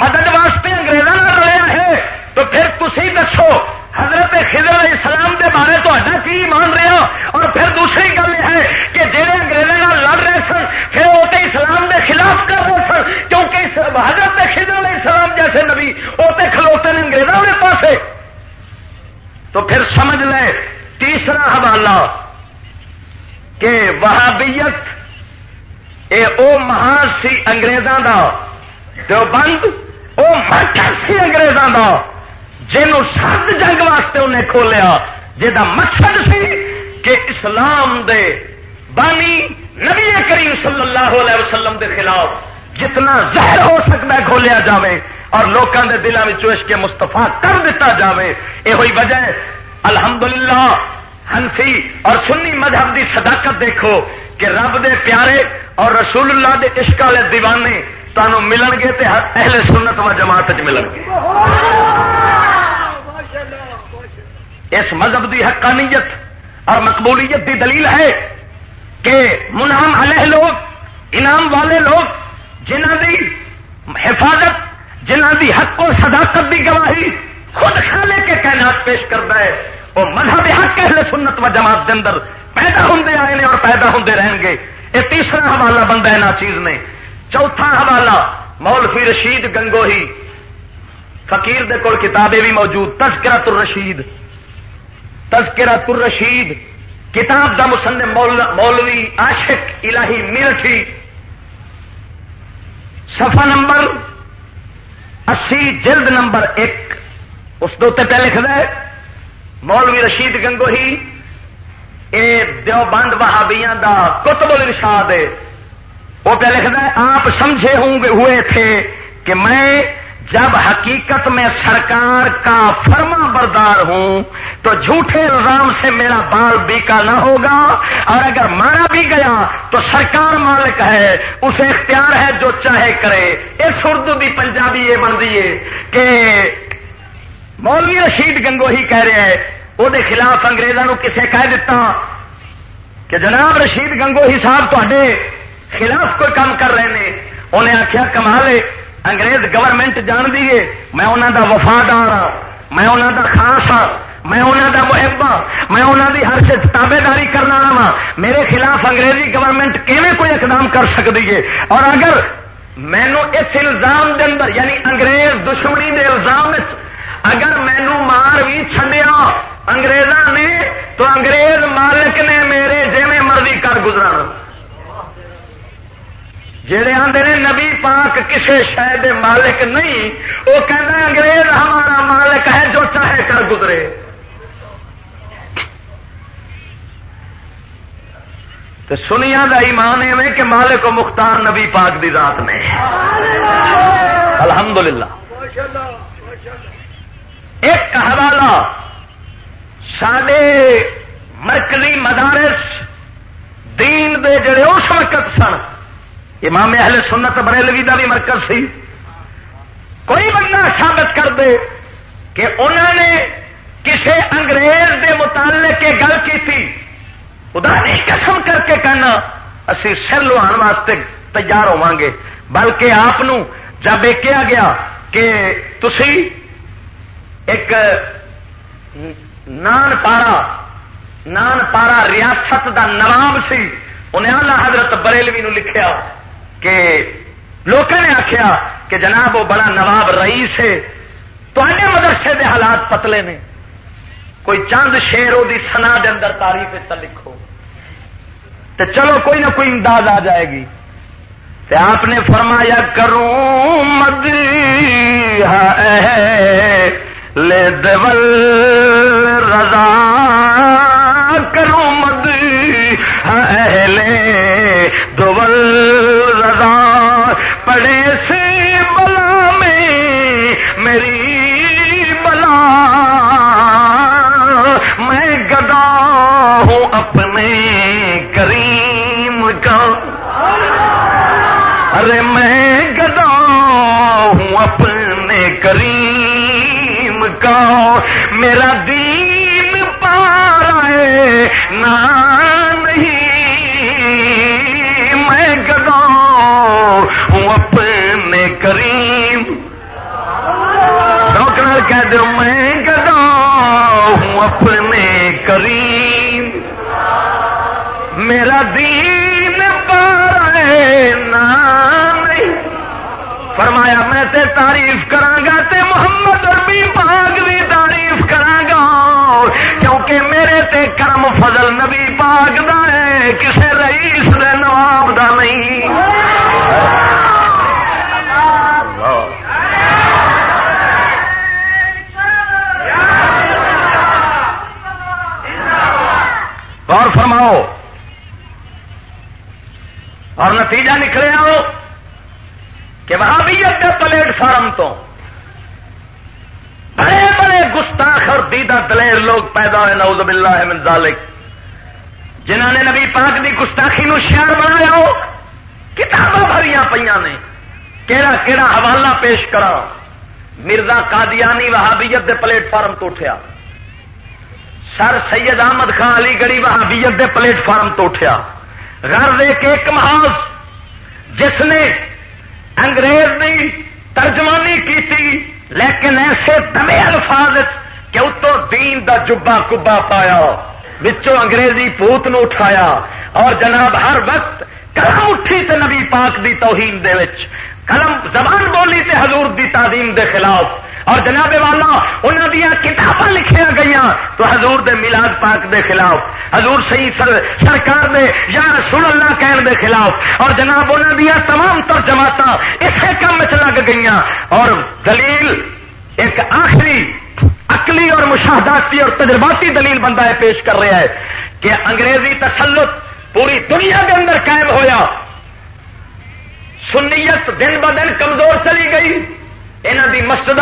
مدد واسطے انگریزوں نے رلیا ہے تو پھر تھی دسو حضرت خضر علیہ السلام کے بارے تو کی مان رہا اور پھر دوسری گل یہ ہے کہ جہے انگریزوں لڑ رہے سن، پھر وہ تو اسلام کے خلاف کر رہے سن، کیونکہ حضرت خضر علیہ السلام جیسے نبی، وہ تو کھلوتے ہیں انگریزوں کے پاس تو پھر سمجھ لے تیسرا حوالہ کہ وہابیت یہ او مہان سی اگریزوں کا جو بند وہ مرکز سی اگریزوں کا جنوں سات جنگ واسطے انہیں کھولیا جا مقصد سی کہ اسلام دے بانی نبی کریم صلی اللہ علیہ وسلم دے خلاف جتنا زہر ہو سکتا ہے کھولیا جاوے اور لوگوں کے دلوں میں چوش کے مستفا کر دیتا جاوے یہ ہوئی وجہ الحمدللہ، ہنسی اور سنی مذہب دی صداقت دیکھو کہ رب دے پیارے اور رسول اللہ دے عشق والے دیوانے تمہوں ملن گے تو اہل سنت و جماعت ملن گے۔ اس مذہب دی حقانیت اور مقبولیت دی دلیل ہے کہ منام علیہ لوگ، انعام والے لوگ جنہ دی حفاظت جنہ دی حق و صداقت دی گواہی خود خالے کے کائنات پیش کرتا ہے۔ وہ مذہب حق اہل سنت و جماعت کے اندر پیدا ہوں آئے اور پیدا ہوں رہیں گے۔ یہ تیسرا حوالہ بنتا ہے نا چیز نے۔ چوتھا حوالہ مولفی رشید گنگوہی۔ فقیر دے کول کتابیں بھی موجود۔ تذکرہ تر رشید تذکرہ تر رشید کتاب دا مسن مولوی عاشق الہی میرٹھی صفحہ نمبر اسی، جلد نمبر ایک۔ اس پہ لکھنا ہے۔ مولوی رشید گنگوہی یہ دیو بند بہابیاں دا کتب الرشاد ہے وہ پہ لکھنا ہے، آپ سمجھے ہوں گے، ہوئے تھے کہ میں جب حقیقت میں سرکار کا فرما بردار ہوں، تو جھوٹے الزام سے میرا بال بیکا نہ ہوگا، اور اگر مارا بھی گیا، تو سرکار مالک ہے، اسے اختیار ہے جو چاہے کرے۔ اس اردو بھی پنجابی یہ بن دیے کہ مولوی رشید گنگوہی کہہ رہے ہیں، وہ خلاف اگریزوں کسے کہہ دیتا۔ کہ جناب رشید گنگوہی صاحب تے خلاف کوئی کام کر رہے ہیں انہیں آخیا کمالے انگریز گورنمنٹ جان دیے میں انہوں دا وفادار ہاں میں انہوں دا خاص ہاں میں انہوں دا محب ہاں میں انہوں دی ہر سے تابے داری کرنا وا ہاں۔ میرے خلاف انگریزی گورنمنٹ کیون کوئی اقدام کر سکتی ہے؟ اور اگر مینو اس الزام دے اندر یعنی انگریز دشمنی دے الزام اگر مینو مار بھی چڈیا انگریزوں نے تو انگریز مالک نے میرے جی مرضی کر گزرا جہے آتے نے نبی پاک کسی شہ مالک نہیں وہ کہنا انگریز ہمارا مالک ہے جو چاہے کر گزرے۔ تو سنیا کا ایمان ہے کہ مالک و مختار نبی پاک دی ذات نے۔ الحمدللہ۔ ایک حوالہ سڈے مرکزی مدارس دین دے جڑے اس وقت سن، امام اہل سنت بریلوی کا بھی مرکز سی۔ کوئی بندہ ثابت کر دے کہ انہوں نے کسی انگریز دے متعلق گل کی تھی اداری قسم کر کے کہنا، اسی سر لوہان واسطے تیار ہوا گے۔ بلکہ آپ جب کیا گیا کہ تھی ایک نان پارا نان پارا ریاست دا نواب سی، انہیں اللہ حضرت بریلوی نو لکھیا کہ لوگوں نے آخیا کہ جناب وہ بڑا نواب رئیس ہے تو مدرسے دے حالات پتلے نے۔ کوئی چند شیر وہ سنا دے اندر تاریخ لکھو۔ تو چلو کوئی نہ کوئی انداز آ جائے گی۔ آپ نے فرمایا، کروں مد لے دول رضا کروں مد لے دول رضا۔ پڑے سے بلا میں میری بلا۔ میں گدا ہوں اپنے کریم کا۔ ارے میں گدا ہوں اپنے کریم کا میرا دین پارے نہ نہیں۔ میں گدا ہوں اپنے کریم۔ ڈاکٹر کہہ دو، میں گدا ہوں اپنے کریم۔ میرا دین پارے نہ فرمایا، میں تے تعریف کرانگا تے محمد اربی پاک بھی تعریف کرانگا کیونکہ میرے تے کرم فضل نبی پاک دا ہے، کسے رئیس دے نواب دا نہیں۔ اور فرماؤ۔ اور نتیجہ نکلے آؤ کہ وہاں بھی پلیٹ فارم تو گستاخ اور دیدہ دلیر لوگ پیدا ہوئے نعوذ باللہ من ذالک۔ جنہوں نے نبی پاک دی گستاخی نو شہر بنایا ہو کتاباں بھری پہ نے۔ کہڑا کہڑا حوالہ پیش کرا۔ مرزا قادیانی وہابیت دے پلیٹ فارم تو اٹھیا۔ سر سید احمد خان علی گڑھی وہابیت دے پلیٹ فارم تو اٹھیا۔ گھر دے کے ایک محاذ۔ جس نے انگریز نے ترجمانی کی تھی لیکن ایسے دمے الفاظ کہ اتو دین دا جبا کبا پایا بچوں انگریزی پوت نو اٹھایا اور جناب ہر وقت قلم اٹھی تے نبی پاک دی توہین دے وچ قلم زبان بولی تے حضور دی تعظیم دے خلاف۔ اور جناب والا انہوں دیا کتاباں لکھیا گئی تو حضور دے میلاد پاک دے خلاف، حضور سی سر، سرکار دے یا رسول اللہ کہن دے خلاف، اور جناب انہوں دیا تمام تر جماعت اسے کام چ لگ گئی اور دلیل، ایک آخری اکلی اور مشاہداتی اور تجرباتی دلیل بندہ ہے پیش کر رہا ہے کہ انگریزی تسلط پوری دنیا کے اندر قائم ہویا۔ سنیت دن ب دن کمزور چلی گئی۔ یہاں دی مسجد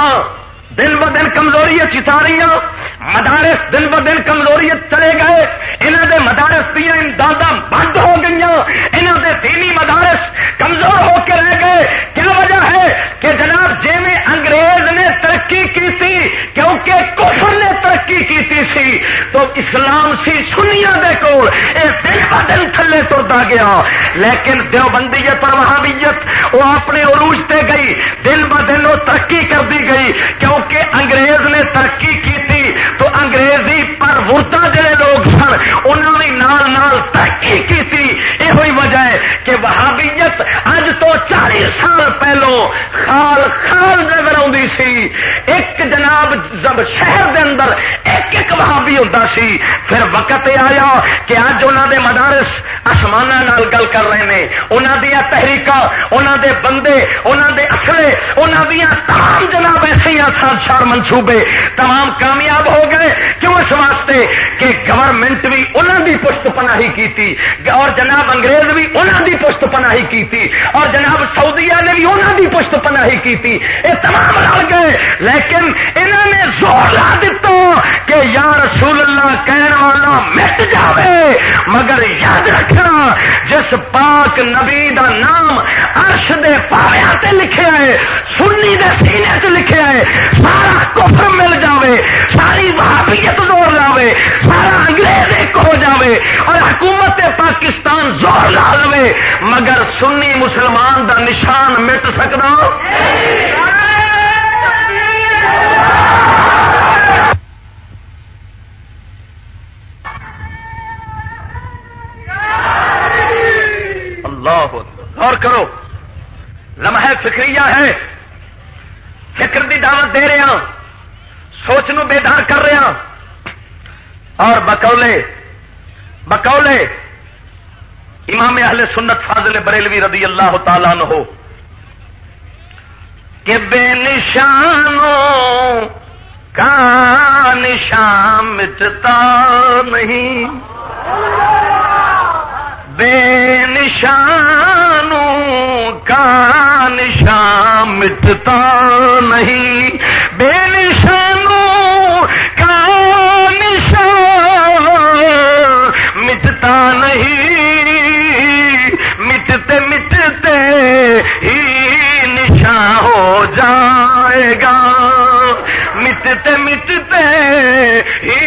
دن ب دن کمزوری چتا رہی مدارس دن ب دن کمزوری چلے گئے۔ انہوں دے مدارس دیا امداد بند ہو گئی انہوں دے دینی مدارس کمزور ہو کے رہ گئے۔ کیا وجہ ہے کہ جناب جی میں انگریز نے ترقی کی تھی، کیونکہ کفر نے ترقی کی سی، تو اسلام سی سنیا دے کو دن ب دن تھلے ترتا گیا۔ لیکن دیوبندیت اور وہابیت وہ اپنے عروج تے گئی۔ دن ب دن وہ ترقی کر دی گئی کیونکہ انگریز نے ترقی کی تھی تو انگریزی پر ورتا جڑے لوگ سن، انہوں نے نال نال ترقی کی تھی یہ وجہ ہے کہ وہابیت اج تو چالیس سال پہلو خال خال نظر آتی سی۔ ایک جناب جب شہر دے اندر ایک ایک وہابی ہوتا سی۔ پھر وقت آیا کہ اج انہوں دے مدارس آسمان گل کر رہے ہیں انہوں دیا تحریک انہوں دے بندے انہوں دے اصلے انہوں دیا تمام جناب ایسے سات منصوبے تمام کامیاب ہو گئے۔ کیوں اس واسطے کہ گورنمنٹ بھی انہوں دی پشت پناہی کی تھی اور جناب انگریز بھی انہوں دی پشت پناہی کی تھی اور جناب سعودیہ نے بھی انہوں دی پشت پناہی کی تھی یہ تمام رل گئے، لیکن انہوں نے زور لا دیتا کہ یا رسول اللہ کہنے والا مٹ جاوے، مگر یاد رکھنا، جس پاک نبی دا نام عرش دے پایا تے لکھے ہے، سنی دے سینے تے لکھے ہے، سارا کفر مل جاوے، ساری وحابیت زور لاوے، سارا انگریز ایک ہو جاوے، اور حکومت پاکستان زور لا لو مگر سنی مسلمان دا نشان مٹ سکتا اللہ اور کرو۔ لمحہ فکریہ ہے۔ فکر دی دعوت دے رہے ہیں سوچ نو بیدار کر رہے ہیں اور بکولے بکولے امام اہل سنت فاضل بریلوی رضی اللہ تعالیٰ نہ ہو کہ بے نشانوں کا نشان مٹتا نہیں۔ بے نشانوں کا نشان مٹتا نہیں۔ بے نشانوں کا نشان مٹتا نہیں۔ مٹتے مٹتے ہی نشان ہو جائے گا۔ مٹتے مٹتے ہی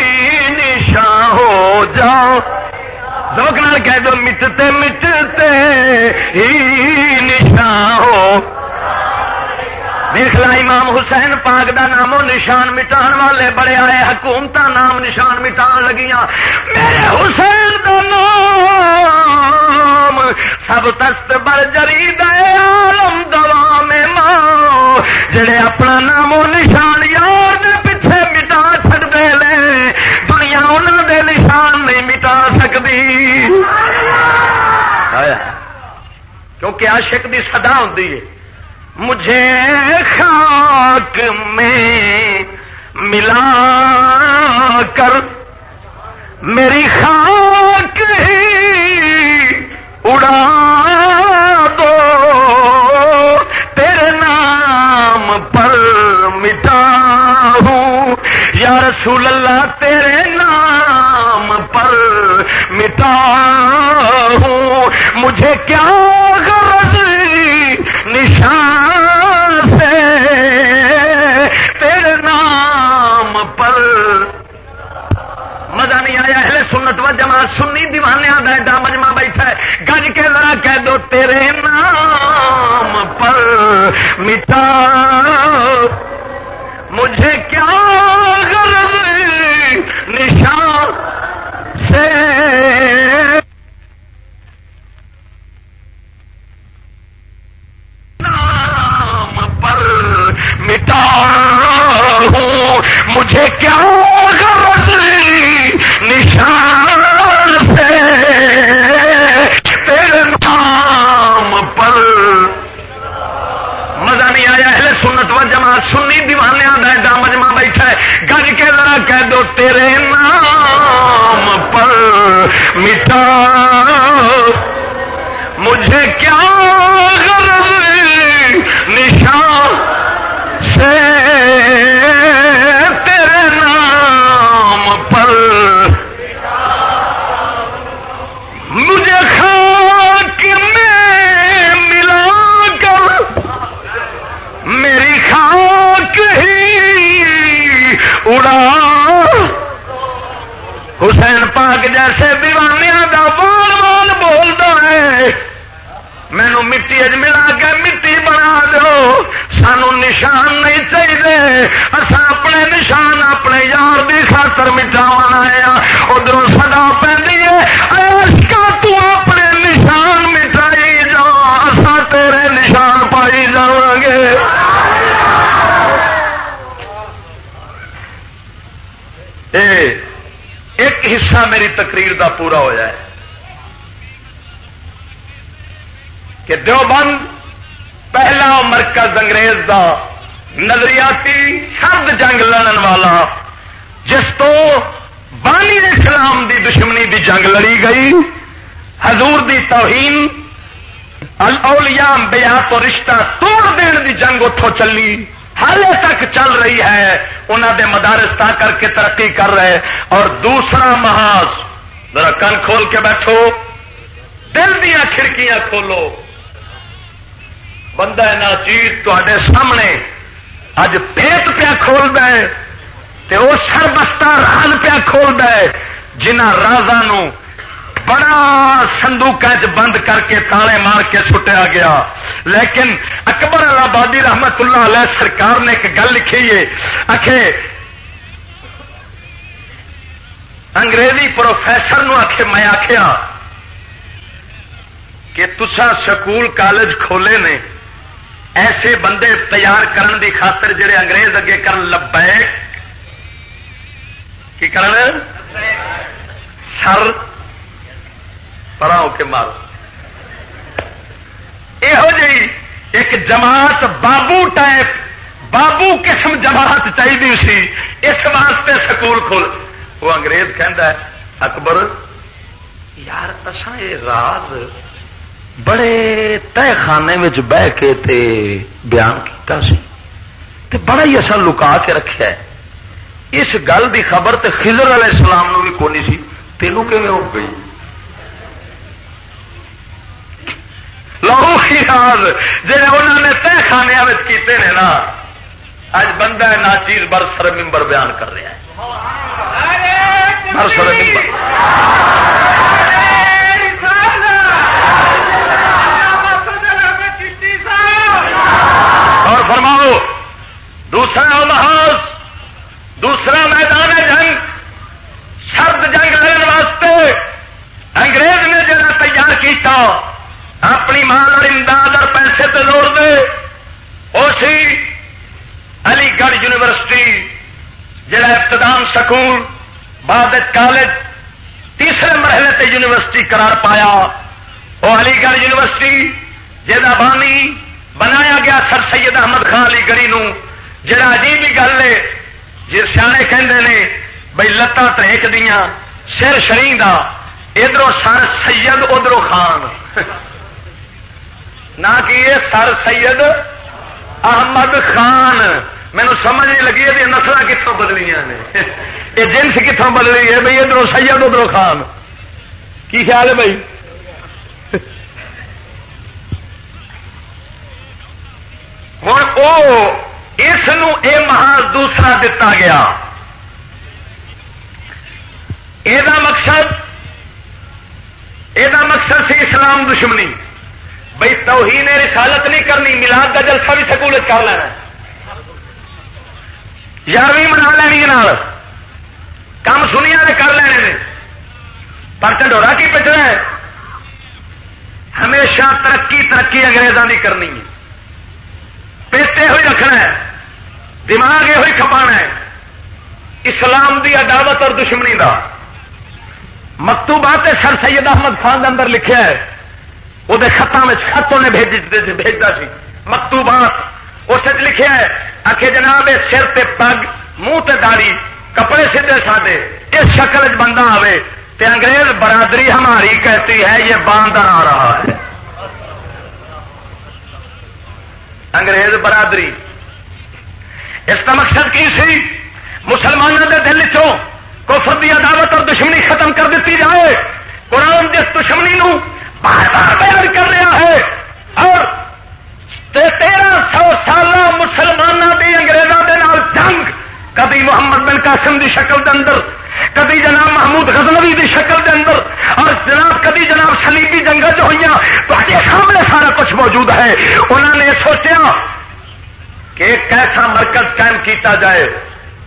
نشان ہو جاؤ لوگ کہہ دو، مٹتے مٹتے، ہی نشان ہو دیکھلا امام حسین پاک دا نام و نشان مٹان والے بڑے آئے حکومت نام نشان مٹان لگیاں۔ میرے حسین دا نام سب تست بر جری عالم دوا میں ماں۔ جڑے اپنا نام و نشان یار دے پیچھے مٹا چڑتے لے دنیا انہوں دے نشان نہیں مٹا سکتی کیونکہ عاشق دی صدا ہوتی ہے۔ مجھے خاک میں ملا کر۔ میری خاک ہی اڑا دو۔ تیرے نام پر مٹا ہوں۔ یا رسول اللہ، تیرے نام مٹا ہوں۔ مجھے کیا غرض نشان سے تیرے نام پر مزہ نہیں آیا۔ اہل سنت و جماعت سنی دیوانے دا ایڈا مجمع بیٹھا ہے۔ گج کے ذرا کہہ دو تیرے نام پر مٹا۔ مجھے کیا غرض نشان سے۔ نام پر مٹا ہوں۔ مجھے کیا غرض نشان سے؟ تیرے نام پر۔ مزہ نہیں آیا، اہل سنت و جماعت سنی دیوانے دا ایڈا مجمع بیٹھا ہے۔ گج کے ذرا کہہ دو، تیرے نام مٹا مجھے کیا غرض نشان سے تیرے نام پر؟ مجھے خاک میں ملا کر میری خاک ہی اڑا حسین پاک جیسے دیوانیا کا بال بال بولتا ہے۔ مینو مٹی اج ملا کے مٹی بنا دو۔ سانو نشان نہیں چاہیے۔ اصا اپنے نشان اپنے یار کی خاطر مٹاو آئے ادھر سدا پہ تو اپنے نشان مٹائی جا۔ اصا تیرے نشان پائی جا گے۔ ایک حصہ میری تقریر دا پورا ہوا ہے کہ دیوبند پہلا مرکز انگریز دا نظریاتی سرد جنگ لڑن والا، جس تو بانی اسلام دی دشمنی دی جنگ لڑی گئی۔ حضور دی توہین، الاولیاء بیا تو رشتہ توڑ دین دی جنگ اتوں چلی۔ حالے تک چل رہی ہے انہوں دے مدارس تا کر کے ترقی کر رہے اور دوسرا محاذ، ذرا کن کھول کے بیٹھو۔ دل دیا کھڑکیاں کھولو۔ بندہ نا چیز تے سامنے اج پیٹ پیا کھول دے وہ سربستہ راز پیا کھول دے جنہ رازا بڑا سندوک بند کر کے تالے مار کے سٹیا گیا۔ لیکن اکبر آبادی رحمت اللہ علیہ سرکار نے ایک گل لکھی ہے آخے انگریزی پروفیسر نو آخ میں آخیا کہ تسا سکول کالج کھولے نے، ایسے بندے تیار کرن دی خاطر جڑے انگریز اگے کر لبیک۔ کی کرن؟ سر پرا ہو کے مارو۔ جی ایک جماعت بابو ٹائپ، بابو قسم جماعت چاہیے سی، اس واسطے سکول کھول۔ وہ انگریز کہہ اکبر، یار اصا یہ راز بڑے تہ خانے بہ کے تے بیان کیتا سی، تے بڑا ہی اصل لکا کے رکھا ہے۔ اس گل دی خبر تے خضر علیہ السلام نو بھی کونی سی، تینوں کہ ہو گئی؟ لہو کی راز جی انہوں نے تہ خانے کیتے ہیں نا اج بندہ نا چیز ممبر بیان کر رہا ہے۔ بر سر ممبر اور فرماؤ، دوسرا محاذ، دوسرا میدان جنگ، سرد جنگ لڑنے واسطے انگریز نے جڑا تیار کیتا اپنی مال اور امداد اور پیسے تو لوڑ دے۔ سی علی گڑھ یونیورسٹی، جڑا ابتدام سکول، بعد کالج، تیسرے مرحلے تے یونیورسٹی قرار پایا۔ وہ علی گڑھ یونیورسٹی جہاں بانی بنایا گیا سر سید احمد خان علی گڑھی جڑا عجیب ہی گل ہے جی سیانے کہندے نے بھائی لتاں تریک دیا سر شری ادھر سر سید ادھر خان۔ [LAUGHS] نہ کہ یہ سر سید احمد خان۔ مینو سمجھ نہیں لگی یہ نسل کتوں بدلی نے۔ یہ جنس کتوں بدلی ہے؟ بھائی ادھر سید ادھر خان۔ کی خیال ہے بھائی ہوں وہ اس محاذ دوسرا دتا گیا۔ یہ مقصد یہ مقصد سی اسلام دشمنی۔ بھائی توہین رسالت نہیں کرنی ملاد کا جلسہ بھی سکول کر لینا۔ یارویں منا لینی نال کام سنیا نے کر لینے پر ٹنڈورا کی پچنا ہے۔ ہمیشہ ترقی ترقی اگریزاں کی کرنی ہے۔ پیتے ہوئی رکھنا ہے۔ دماغ یہ کھپا ہے۔ اسلام دی عداوت اور دشمنی دا۔ مکتوبات سر سید احمد خان اندر لکھا ہے۔ وہ خطوں میں خط نے بھیجتا سی۔ مکتوبات اس لکھا ہے آخر جناب سر تے پگ منہ تے کپڑے سیدھے سادے، اس شکل بندہ آئے تے انگریز برادری ہماری کہتی ہے، یہ باندر آ رہا ہے۔ انگریز برادری۔ اس کا مقصد کی سی؟ مسلمانوں کے دل چو کوفر عداوت اور دشمنی ختم کر دیتی جائے۔ قرآن جس دشمنی نو بار بار بیان کر رہا ہے اور تیرہ سو سال مسلمانوں کی انگریزوں کے نال جنگ کبھی محمد بن قاسم دی شکل دے اندر، کبھی جناب محمود غزنوی دی شکل دے اندر، اور جناب کبھی جناب سلیبی جنگ جو ہوئی تو سامنے سارا کچھ موجود ہے۔ انہوں نے سوچا کہ ایک ایسا مرکز قائم کیتا جائے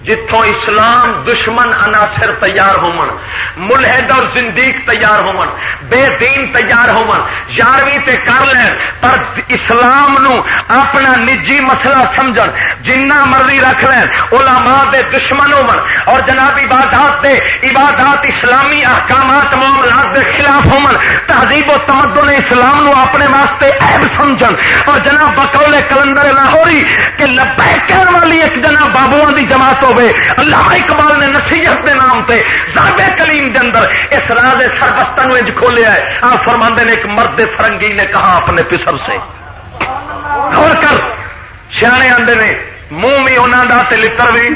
جتوں اسلام دشمن عناصر تیار ملحد اور زندیق تیار بے دین تیار یارویں تے کر لین، پر اسلام نو اپنا نجی مسئلہ سمجھ جنہ مرضی رکھ لین، علماء دے دشمن اور جناب عبادات دے، عبادات اسلامی احکامات معاملات دے خلاف تہذیب و تمدن اسلام نو اپنے واسطے عیب سمجھ اور جناب بکول کلندر لاہوری، کہ لبیک والی ایک جناب بابو دی جماعت اللہ اقبال نے نصیحت کے نام سے زربے کلیم کے اندر اس راز سربستہ انج کھولیا ہے۔ آپ فرما نے ایک مرد فرنگی نے کہا اپنے پسر سے۔ غور کر۔ سیانے آدھے نے، منہ بھی انہوں کا لڑ بھی۔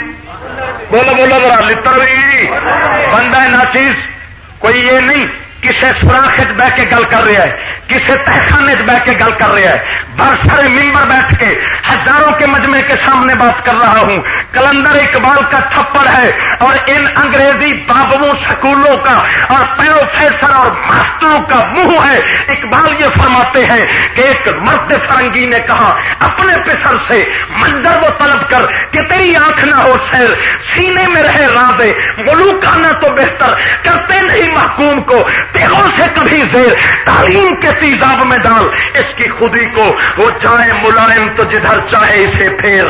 بولو بولو ذرا لڑ بھی۔ بندہ نہ چیز کوئی یہ نہیں۔ کسی سوراخ بہ کے گل کر رہا ہے کسی تہخانے بہ کے گل کر رہا ہے بر سارے ممبر بیٹھ کے ہزاروں کے مجمے کے سامنے بات کر رہا ہوں۔ کلندر اقبال کا تھپڑ ہے اور ان انگریزی بابو سکولوں کا اور پروفیسر اور ماسٹروں کا منہ ہے۔ اقبال یہ فرماتے ہیں کہ ایک مرد فرنگی نے کہا، اپنے پسر سے منظر وہ طلب کر کہ تیری آنکھ نہ ہو سیر، سینے میں رہے رادے ملوک آنا تو بہتر، کرتے نہیں محکوم کو۔ تیغوں سے کبھی زیر تعلیم کے تیزاب میں ڈال، اس کی خودی کو وہ چاہے ملائم تو جدھر چاہے اسے پھیر۔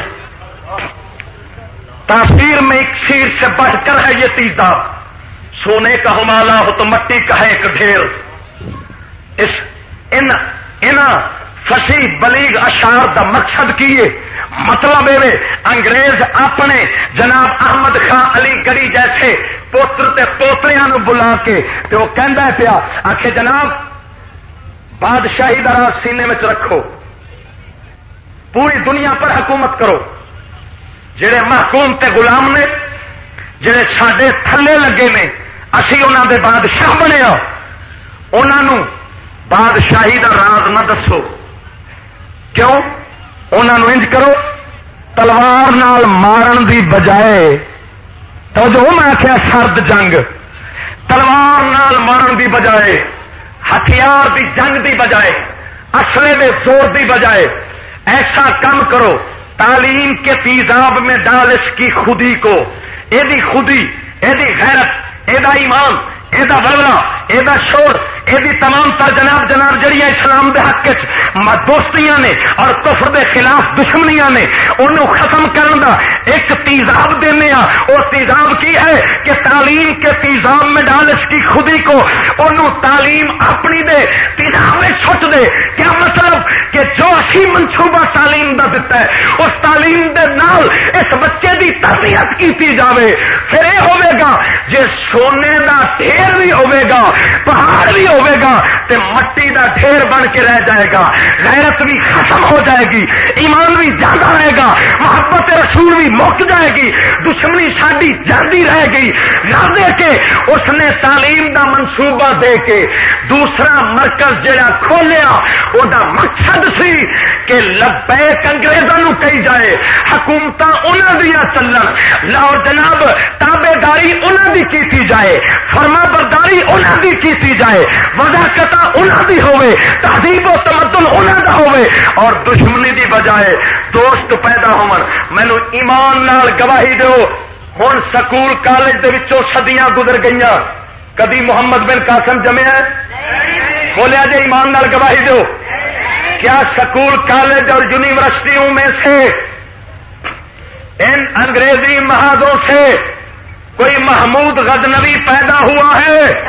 تاثیر میں ایک سیر سے بڑھ کر ہے یہ تیزاب۔ سونے کا ہمالا ہو تو مٹی کا ہے ایک ڈھیر۔ اس ان فسی بلیغ اشار دا مقصد کیے مطلب انگریز اپنے جناب احمد خان علی گڑی جیسے پوتر تے پوتریاں نو بلا کے تے وہ کہندا پیا آخ جناب، بادشاہی راز سینے میں رکھو، پوری دنیا پر حکومت کرو۔ جڑے محکوم تے غلام نے، جڑے سڈے تھلے لگے نے، اسی انہوں دے بادشاہ بنے انہوں بادشاہی دا راز نہ دسو۔ کیوں؟ انہوں انج کرو، تلوار نال مارن دی بجائے تو جو میں آخیا سرد جنگ، تلوار نال مارن دی بجائے، ہتھیار دی جنگ دی بجائے اصلے دے زور دی بجائے، ایسا کام کرو، تعلیم کے تیزاب میں ڈال اس کی خودی کو یہ خودی یہ غیرت یہ ایمان یہ بلنا یہ شور یہ تمام تر جناب جناب جہیا اسلام دے حق دوستیاں نے اور کفر دے خلاف دشمنیاں نے، انہوں ختم کرن دا ایک تیزاب دینے وہ تیزاب کی ہے کہ تعلیم کے تیزاب میں ڈال اس کی خودی کو۔ انہوں تعلیم اپنی دے تیزاب میں چھٹ دے۔ کیا مطلب کہ جو اسی منصوبہ تعلیم دا دیتا ہے، اس تعلیم دے نال اس بچے دی تربیت کی جاوے۔ پھر یہ ہوئے گا جے سونے دا ڈھیر بھی ہوئے گا پہاڑ بھی ہوے گا تے مٹی دا ڈھیر بن کے رہ جائے گا، غیرت بھی ختم ہو جائے گی، ایمان بھی زیادہ رہے گا، محبت رسول بھی مک جائے گی، دشمنی ساری جلدی رہے گی دے کے اس نے تعلیم دا منصوبہ دے کے دوسرا مرکز جڑا کھولیا وہ مقصد سی کہ لبیک انگریزوں کہی جائے حکومت انہوں دیا چلن۔ لاؤ جناب تابے داری انہوں کی کی جائے فرما برداری انہوں کی کی جائے۔ وضاقت انہوں کی ہوے تہذیب و تمدن انہوں کا ہوے اور دشمنی دی بجائے دوست پیدا ہو مینو ایمان نال گواہی دو ہوں سکول کالج دے وچوں صدیاں گزر گئی کدی محمد بن قاسم جمیا بولیا جی ایمان نال گواہی دو کیا سکول، کالج اور یونیورسٹیوں میں سے، ان انگریزی محاذوں سے کوئی محمود غزنوی پیدا ہوا ہے؟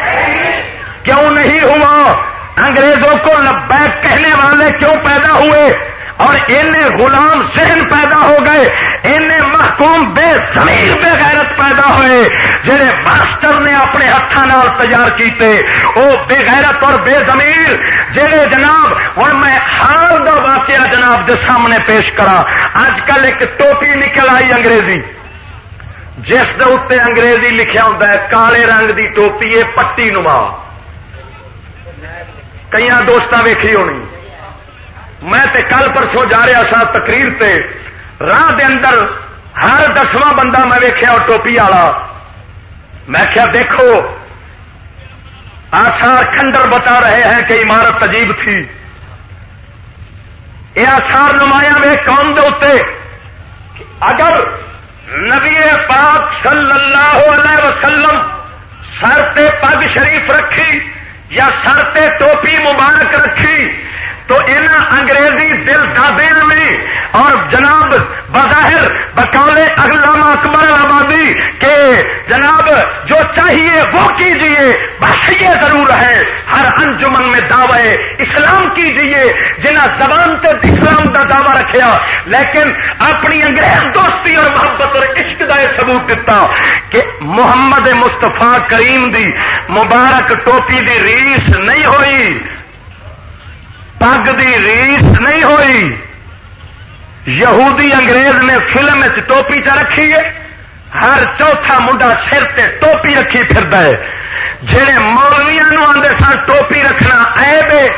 کیوں نہیں ہوا؟ انگریزوں کو لبیک کہنے والے کیوں پیدا ہوئے؟ اور انہیں غلام ذہن پیدا ہو گئے، انہیں محکوم بے زمین بے غیرت پیدا ہوئے جہے ماسٹر نے اپنے ہاتھوں تیار کیتے، وہ بے غیرت اور بے زمین جہے جناب ہوں میں حال کا واقعہ جناب کے سامنے پیش کرا اج کل ایک ٹوپی نکل آئی انگریزی۔ جس کے اتنے انگریزی لکھا ہوتا ہے، کالے رنگ کی ٹوپی ہے پٹی نما۔ کئی دوست ویکھی ہونی۔ میں تے کل پرسوں جا رہا سا تقریر تے، راہ دے اندر ہر دسواں بندہ میں ویکیا اور ٹوپی والا۔ میں کیا دیکھو آسار کھنڈر بتا رہے ہیں کہ عمارت عجیب تھی۔ یہ آسار نمایاں میں قوم دے اتنے اگر نبی پاک صلی اللہ علیہ وسلم سر تے پگ شریف رکھی یا سر تے ٹوپی مبارک رکھی تو ان انگریزی دل دادیا میں اور جناب بظاہر بکالے اگلامہ اکبر آبادی کہ جناب جو چاہیے وہ کیجیے بس یہ ضرور ہے، ہر انجمن میں دعوے اسلام کیجیے جنہ زبان سے اسلام کا دعوی رکھا لیکن اپنی انگریز دوستی اور محبت اور عشق کا یہ ثبوت دیتا کہ محمد مستفا کریم دی مبارک ٹوپی دی ریس نہیں ہوئی۔ پگ دی ریس نہیں ہوئی۔ یہودی انگریز نے فلم ٹوپی چ رکھی ہے۔ ہر چوتھا منڈا سر تے ٹوپی رکھی پھر ہے۔ جہے مولویا آدھے سن ٹوپی رکھنا اے بے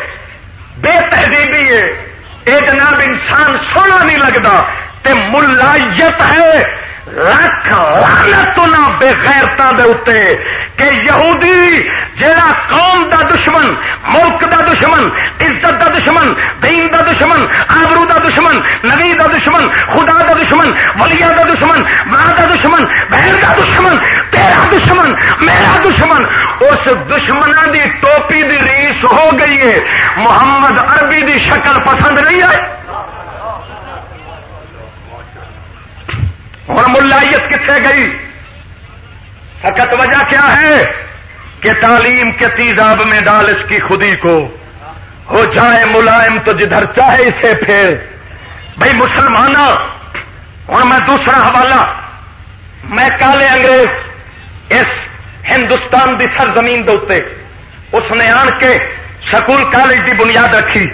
بے تہذیبی ہے۔ یہ جناب انسان سونا نہیں لگتا تے ملائیت ہے۔ لکھ بے غیرتوں دے اتنے کہ یہودی جہاں قوم دا دشمن ملک دا دشمن عزت دا دشمن دین دا دشمن آبرو دا دشمن نبی دا دشمن خدا دا دشمن ولیا دا دشمن ماں دا دشمن بہن دا دشمن تیرا دشمن میرا دشمن اس دشمن دی ٹوپی دی ریس ہو گئی ہے محمد عربی دی شکل پسند نہیں آئی اور ملائیت کتنے گئی؟ فقط وجہ کیا ہے کہ تعلیم کے تیزاب میں ڈال اس کی خودی کو، ہو جائے ملائم تو جدھر چاہے اسے پھر بھائی مسلمان ہوں میں دوسرا حوالہ، میں کالے انگریز اس ہندوستان کی سرزمین دے اس نے آن کے سکول کالج کی بنیاد رکھی۔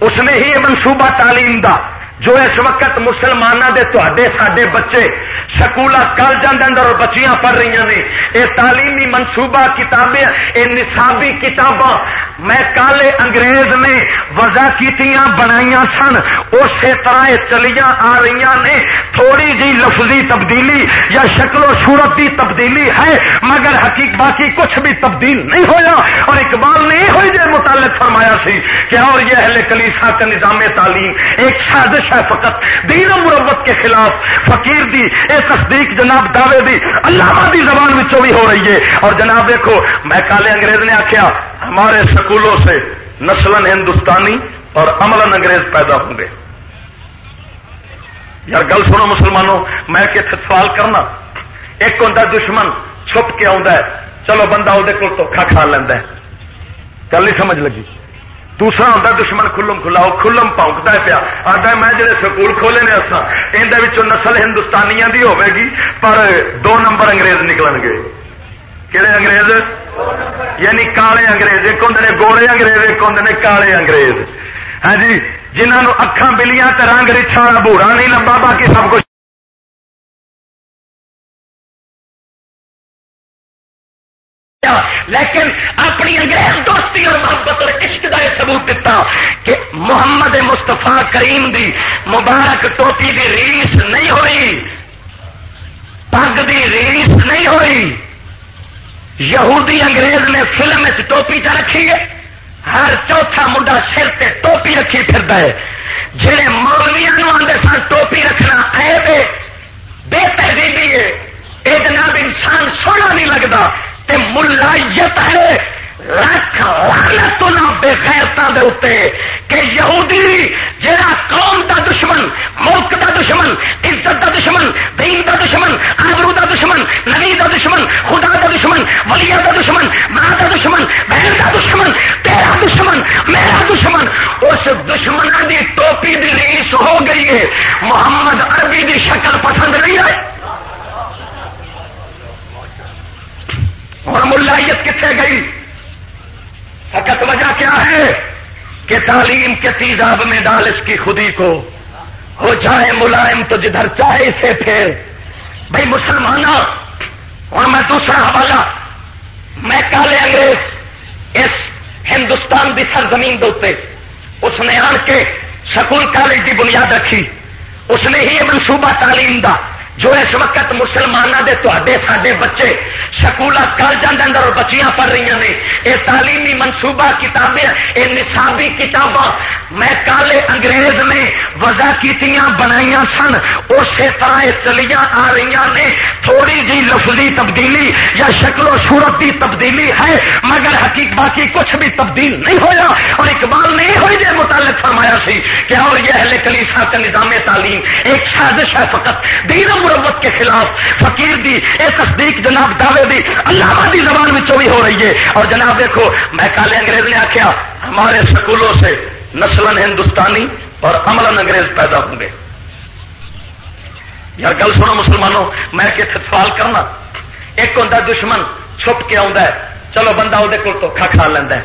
اس نے ہی منصوبہ تعلیم دا۔ جو اس وقت مسلمانوں کے تے سڈے بچے سکول کالجوں کے اندر بچیاں پڑھ رہی ہیں یہ تعلیمی منصوبہ کتابیں یہ نصابی کتاباں، میں کالے انگریز نے وضع کیتیاں بنائی سن، اسی طرح یہ چلیاں آ رہی نے، تھوڑی جی لفظی تبدیلی یا شکل و صورت کی تبدیلی ہے، مگر حقیق باقی کچھ بھی تبدیل نہیں ہویا۔ اور اقبال نے یہ ہوئی جی متعلق فرمایا سی کہ اور یہ اہل کلیسا کا نظام تعلیم ایک سازش ہے فقط. دین و مربت کے خلاف فقیر دی، اے تصدیق جناب دعوے دی اللہ دی زبان بھی ہو رہی ہے۔ اور جناب دیکھو، میں کالے انگریز نے آخیا ہمارے سکولوں سے نسل ہندوستانی اور عمل انگریز پیدا ہوں گے۔ یار گل سنو مسلمانوں، میں کہ سوال کرنا، ایک ہوں دشمن چھپ کے آ چلو بندہ وہ دھوکھا کھا لینا گل نہیں سمجھ لگی۔ دوسرا ہوتا دشمن کھلم کھلا وہ کھلم پونکتا پیا۔ آتا میں جڑے سکول کھولے نے اصا یہ نسل ہندوستانیاں دی ہوے گی پر دو نمبر انگریز نکل گے۔ کہڑے انگریز؟ یعنی کالے انگریز، ایک ہوں گوڑے انگریز، ایک ہوں کالے انگریز۔ ہاں جی جنہوں اکھان بلیاں رنگ رچھا بھورا نہیں لمبا باقی سب کچھ لیکن اپنی انگریز دوستی اور محبت اور عشق کا ثبوت دیتا کہ محمد مستفا کریم دی مبارک ٹوپی دی ریس نہیں ہوئی، پگ دی ریس نہیں ہوئی۔ یہودی انگریز نے فلم ٹوپی چ رکھی ہے، ہر چوتھا منڈا سر تے ٹوپی رکھی پھر ہے۔ جہے مولویا آدھے سن ٹوپی رکھنا، اے بے تہذیبی ہے یہ جناب انسان سونا نہیں لگتا تے ملائیت ہے رکھ لالت بے خیرتا دے اتنے کہ یہودی جہاں قوم دا دشمن ملک دا دشمن عزت دا دشمن دین دا دشمن آبرو دا دشمن نبی دا دشمن خدا دا دشمن ولیہ دا دشمن ماں دا دشمن بہن دا دشمن تیرا دشمن میرا دشمن اس دشمن دی ٹوپی دی ریس ہو گئی ہے محمد عربی دی شکل پسند نہیں ہے اور ملائیت کتنے گئی؟ فقط وجہ کیا ہے کہ تعلیم کے تیزاب میں ڈال اس کی خودی کو ہو جائے ملائم تو جدھر چاہے اسے پھر بھائی مسلمان اور میں دوسرا حوالہ، میں کالے انگریز اس ہندوستان کی سرزمین دے اس نے آن کے سکول کالج کی بنیاد رکھی۔ اس نے ہی منصوبہ تعلیم دا۔ جو اس وقت مسلمانوں کے تے سارے بچے سکول کالجوں کے اندر بچیاں پڑھ رہی ہیں یہ تعلیمی منصوبہ کتابیں یہ نصابی کتاباں میں کالے انگریز نے وضع کیتیاں بنائی سن، اسی طرح یہ چلیاں آ رہی نے، تھوڑی جی لفظی تبدیلی یا شکل و صورت کی تبدیلی ہے، مگر حقیق باقی کچھ بھی تبدیل نہیں ہویا۔ اور اقبال نے ہوئی جی متعلق فرمایا سی کہ اور یہ اہل کلیسا کا نظام تعلیم ایک سازش ہے، فقط دین مربت کے خلاف فقیر دی، اے تصدیق جناب دعوے دی، اللہ دی زبان میں بھی ہو رہی ہے۔ اور جناب دیکھو، میں کالے انگریز نے آخیا ہمارے سکولوں سے نسل ہندوستانی اور عمل انگریز پیدا ہوں گے۔ یار گل سنو مسلمانوں، میں کہ سوال کرنا۔ ایک ہوں دشمن چھپ کے آ چلو بندہ وہ دھوکھا کھا لینا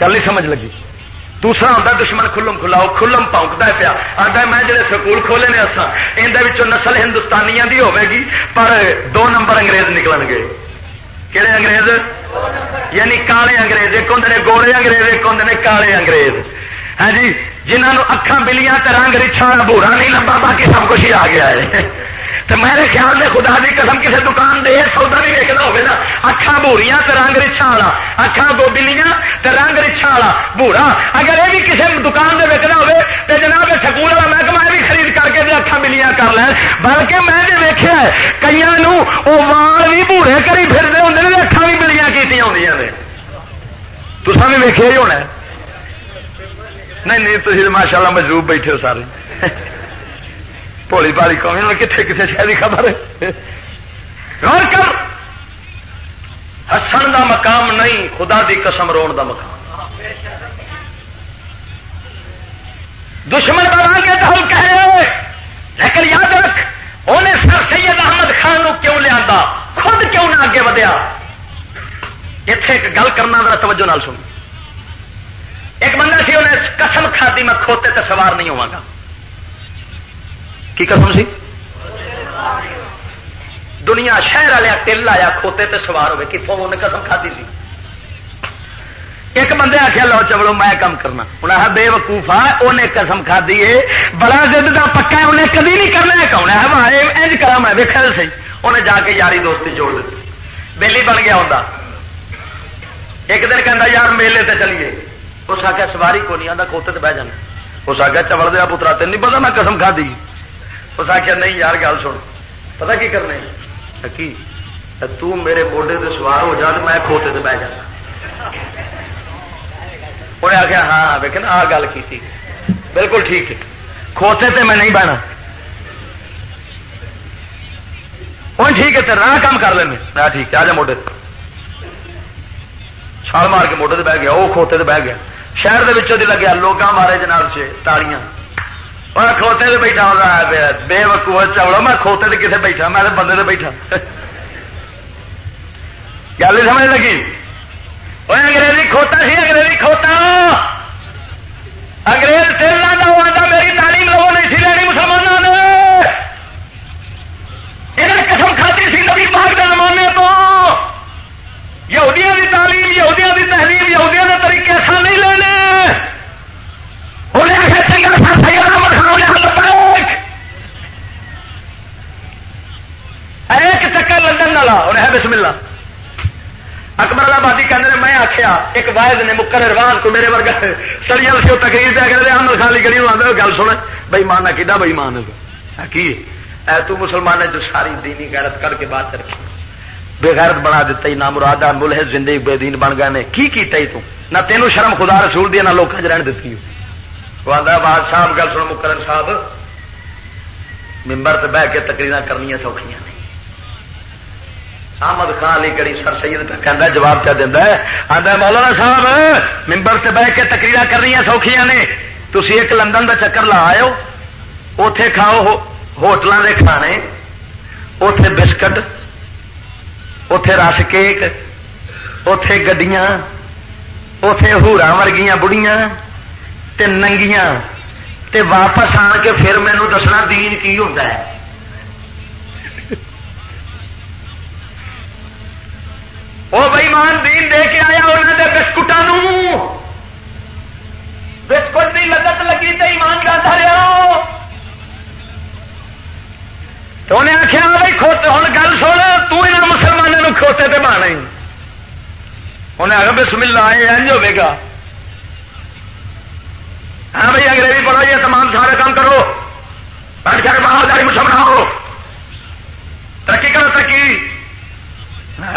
گل نہیں سمجھ لگی۔ دوسرا ہوں دشمن کھلم کھلا وہ کھلم پونکتا پیا۔ آتا میں جڑے سکول کھولے نے اصا یہ نسل ہندوستانیاں دی ہوے گی پر دو نمبر انگریز نکل گے۔ کہڑے انگریز؟ یعنی کالے انگریز، ایک ہوں نے گوڑے انگریز، ایک ہوں نے کالے انگریز۔ ہاں جی جنہوں اکھان بلیاں رنگ رچھا بورا نہیں لمبا، باقی سب کچھ ہی آ گیا ہے۔ تو میرے خیال میں خدا کی قسم کسی دکان دے سودا بھی ویکنا ہوگا نا۔ اکھان بوریاں تو رنگ رچھا والا اکھان گوبلیاں تو رنگ رچھا والا بورا اگر یہ بھی کسی دکان سے ویکنا ہوے تو جناب سکول والا محکمہ بھی خرید کر کے اکھان بلیاں کر لین بلکہ میں جو ویکیا کئی وہ وال بھی بورے کری پھرتے ہوں نے اکھان بھی بلیاں کی ہوئی نے۔ تصا بھی ویکیا ہی ہونا نہیں نہیں تھی ماشاء اللہ مجروب بیٹھے ہو سارے۔ [LAUGHS] پولی پالی قوم کتنے کسی شہر کی خبر غور کر ہسن دا مقام نہیں خدا دی قسم رو دا مقام دشمن بنا کے تو ہم کہہ رہے لیکن یاد رکھ انہیں سر سید احمد خان نو کیوں لیا خود کیوں نہ اگے ودیا اتے ایک گل کرنا ذرا توجہ نال سن ایک بندہ سی انہیں قسم کھاتی میں کھوتے تے سوار نہیں ہوا گا کی قسم سی؟ دنیا شہر والے تل آیا کھوتے تے سوار ہوئے کتوں انہیں قسم کھاتی سی؟ ایک بندے آخیا لو چولو میں کام کرنا۔ انہیں بے وقوفا انہیں قسم کھدی ہے۔ بڑا جد کا پکا ہے، انہیں کدی نہیں کرنا ہے، کون ہے؟ اج کرا میں ویکا سی انہیں جا کے یاری دوستی جوڑ دیتی۔ بہلی بن گیا ہوتا ایک دن کہہ یار، میلے تے چلیے۔ اس آخیا سواری کو نہیں آتا کھوتے بہ جانا۔ اس آخیا چوڑ دیا پترا تین نہیں پتا میں قسم کھا دی اس آخیا نہیں یار گل سن۔ پتا کی کرنے کی تو میرے موڈے سے سوار ہو جا میں کھوتے سے بہ جانا۔ [LAUGHS] انہیں آخیا ہاں دیکھ نا آ گل کی بالکل ٹھیک ہے۔ کھوتے تے میں نہیں بہنا ہوں ٹھیک ہے راہ کام کر لینا ٹھیک ہے آ جا موڈے چھال مار کے موڈے بہ گیا وہ کھوتے بہ گیا۔ شہر کے لگیا لوگ مارے جناب سے تالیاں میں کھوتے سے بیٹھا ہوا بے وقوع چوڑا میں کھوتے سے کتنے بیٹھا میں بندے سے بیٹھا گل نہیں سمجھ لگی وہ انگریزی کھوتا سی انگریزی کھوتا انگریز تیرنا کا آتا میری تعلیم لوگوں نہیں سی لینی مسلمانوں نے انہیں قسم کھاتی سی نبی پاک کے زمانے تو یہودیاں دی تعلیم یہودیاں دی تحریر یہودیاں کے طریقے ایسا نہیں لینے انہیں ایک چکر لندن والا انہیں ہے بسم اللہ اکبر آبادی کہتے میں آخیا ایک واحد نے مکر روان کو میرے ورگا سڑی سے تقریر پہ کہ احمد خالی گڑی آدھے گل سن بھائی مان کہ بھائی مان کی اے تو مسلمان ہے جو ساری دینی غیرت کر کے بات رکھی بے غیرت بنا دیتا ہی نہ مرادہ ملح زندگی بے دین بن گئے کی کیتا ہی تو؟ نہ تینوں شرم خدا رسول دی، نہ لوگوں چ رہن دیتی وہ آدھا باد گل سنو مکرن صاحب۔ ممبر سے بہ کے تقریر کرنی سوکھیاں۔ احمد خان علی کڑی سر سید کہ جواب کیا دینا ہے؟ آدھا مولانا صاحب ممبر سے بہ کے تقریر کرنی سوکھیاں نے۔ تھی ایک لندن کا چکر لا آئے اتے کھاؤ ہوٹلوں کے کھانے۔ اتے بسکٹ۔ اتے رس کیک۔ اتے گڈیاں۔ اتے ہورا ورگیاں بڑیاں۔ تے ننگیاں۔ تے واپس آن کے پھر مینو دسنا دین کی ہوتا ہے۔ وہ بئیمان دین دے کے آیا انہوں نے بسکٹوں بسکٹ کی لگت لگی تو ایمان جاتا رہا تو انہیں آخیا بھائی کھوتے ہوں گل سن تنا مسلمانوں کھوتے تے مانا انہیں آخر بسم اللہ یہ انج ہوے گا۔ ہاں بھائی انگریزی پڑھو، یہ تمام سارے کام کرو۔ بیٹھ کر باہر جاری مچھا بناؤ۔ ترقی کرو، ترقی۔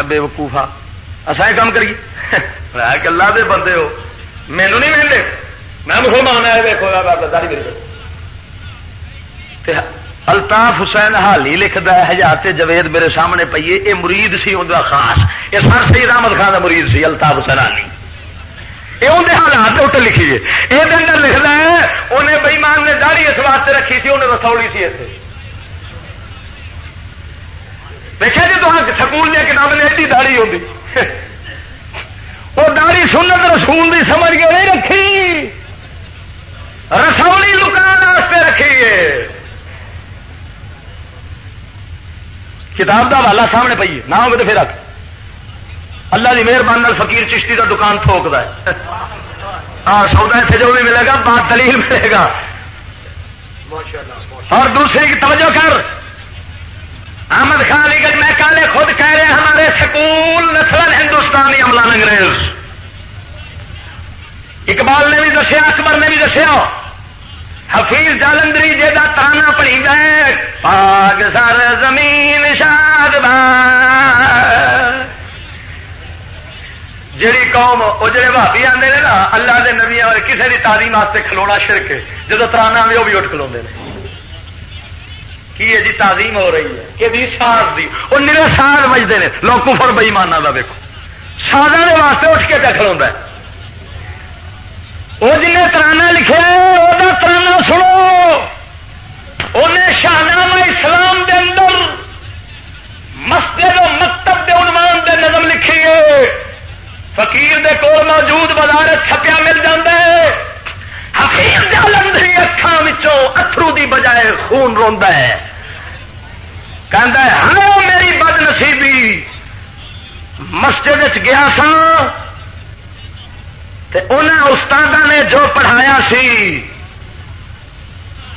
بے وقوفا اصا کام کریے۔ گلا دے بندے ہو۔ مینو نہیں مہنگے میں مسلمان آیا دیکھو داری میرے الطاف حسین حالی لکھتا ہے حجات جوید میرے سامنے پیے یہ مرید سی ان خاص۔ یہ سر سید احمد خان کا مرید سی، الطاف حسین حالی۔ یہ اندر حالات اتنے لکھیے۔ یہ اندر لکھنا ہے انہیں بئیمان نے داڑھی اس واسطے رکھی تھی انہیں رسوڑی سی اتنے دیکھا جی تو سکول دیا کتاب نے ایڈی داڑھی ہوتی وہ داڑھی سنت رسول کی سمجھ کے نہیں رکھی۔ رسولی لکان واسطے رکھی ہے۔ کتاب کا والا سامنے پیے نہ ہو تو پھر رکھ اللہ کی مہربانی فقیر چشتی کا دکان تھوک ہے۔ ہاں سودا اتنے جو بھی ملے گا بات دلیل ملے گا۔ اور دوسری کی توجہ کر۔ احمد خان علی گڑھ میں کالے خود کہہ رہے ہمارے سکول نسل ہندوستانی عملہ انگریز اقبال نے بھی دسیا، اکبر نے بھی دسیا۔ حفیظ جالندری جا تانا پڑی گئے پاگ سر زمین شاد جیڑی قوم وہ جڑے بھابی آتے ہیں نا، اللہ کے نبی کسی کی تعلیم واسطے کھلونا شرک جب ترانا بھی وہ بھی اٹھ کلو کی ہے جی تعظیم ہو رہی ہے؟ کہ دی ساز دی۔ وہ نیو ساز بجتے ہیں لوگ کفر بئیمانہ کا دیکھو سازا واسطے اٹھ کے کھلوا وہ جن ترانا لکھا وہ ترانا سنو۔ انہیں شاہنامہ اسلام دے اندر مسجد و مکتب دے عنوان دے نظم لکھی ہے۔ فقیر دے کول موجود بازار چھپیا مل جاندے حقیر جالندری اکھان اترو دی بجائے خون روندا ہے۔ کہندا ہے ہاں میری بد نصیبی مسجد گیا سا استاد نے جو پڑھایا سی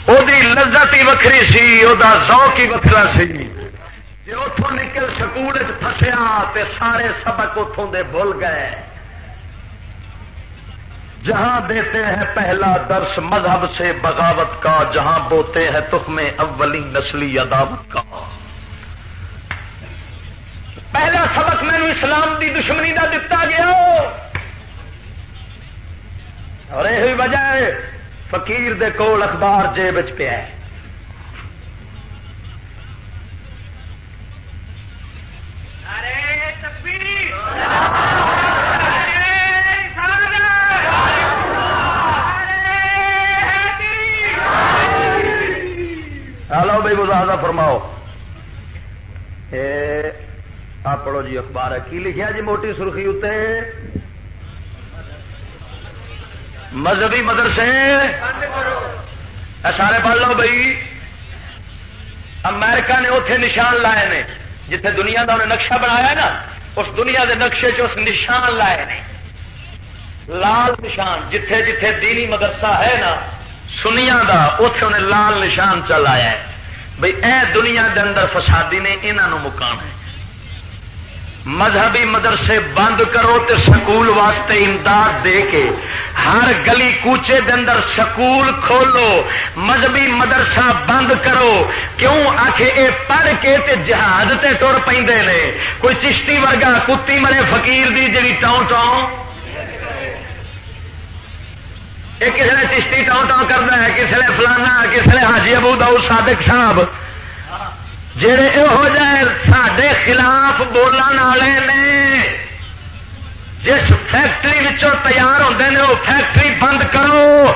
وہ لذت ہی وکری سی وہ ذوق ہی وکرا سی۔ جی اتوں نکل سکول فسیا تے سارے سبق اتوں دے بھول گئے۔ جہاں دیتے ہیں پہلا درس مذہب سے بغاوت کا، جہاں بوتے ہیں تخم اولی نسلی عداوت کا۔ پہلا سبق مینو اسلام دی دشمنی کا دتا گیا۔ اور یہ وجہ ہے فقیر دے کول اخبار جیب پیا ہلو بھائی مزاحدہ فرماؤ۔ آپ پڑھو جی اخبار ہے۔ کی لکھا جی موٹی سرخی اتنے؟ مذہبی مدرسے سارے پڑھ لو بھائی۔ امریکہ نے اتے نشان لائے نے، جتھے دنیا کا انہیں نقشہ بنایا نا، اس دنیا کے نقشے چ نشان لائے نے۔ لال نشان، جتھے جتھے دینی مدرسہ ہے نا سنیا کا اتے انہیں لال نشان چل آیا ہے بھائی، اے دنیا کے اندر فسادی نے یہاں مکان ہے۔ مذہبی مدرسے بند کرو تے سکول واسطے امداد دے کے ہر گلی کوچے دے اندر سکول کھولو، مذہبی مدرسہ بند کرو۔ کیوں؟ آخ اے پڑھ کے تے جہاد تے ٹر پہ کوئی چشتی ورگا کتی مرے فقیر دی جی ٹاؤں ٹاؤں۔ یہ کسی نے چشتی ٹاؤں ٹاؤں کرنا ہے کسی نے فلانا کسی نے حاجی ابو داؤ صادق صاحب۔ جڑے یہو سڈے خلاف بولن والے نے، جس فیکٹری تیار ہوتے ہیں وہ فیکٹری بند کرو۔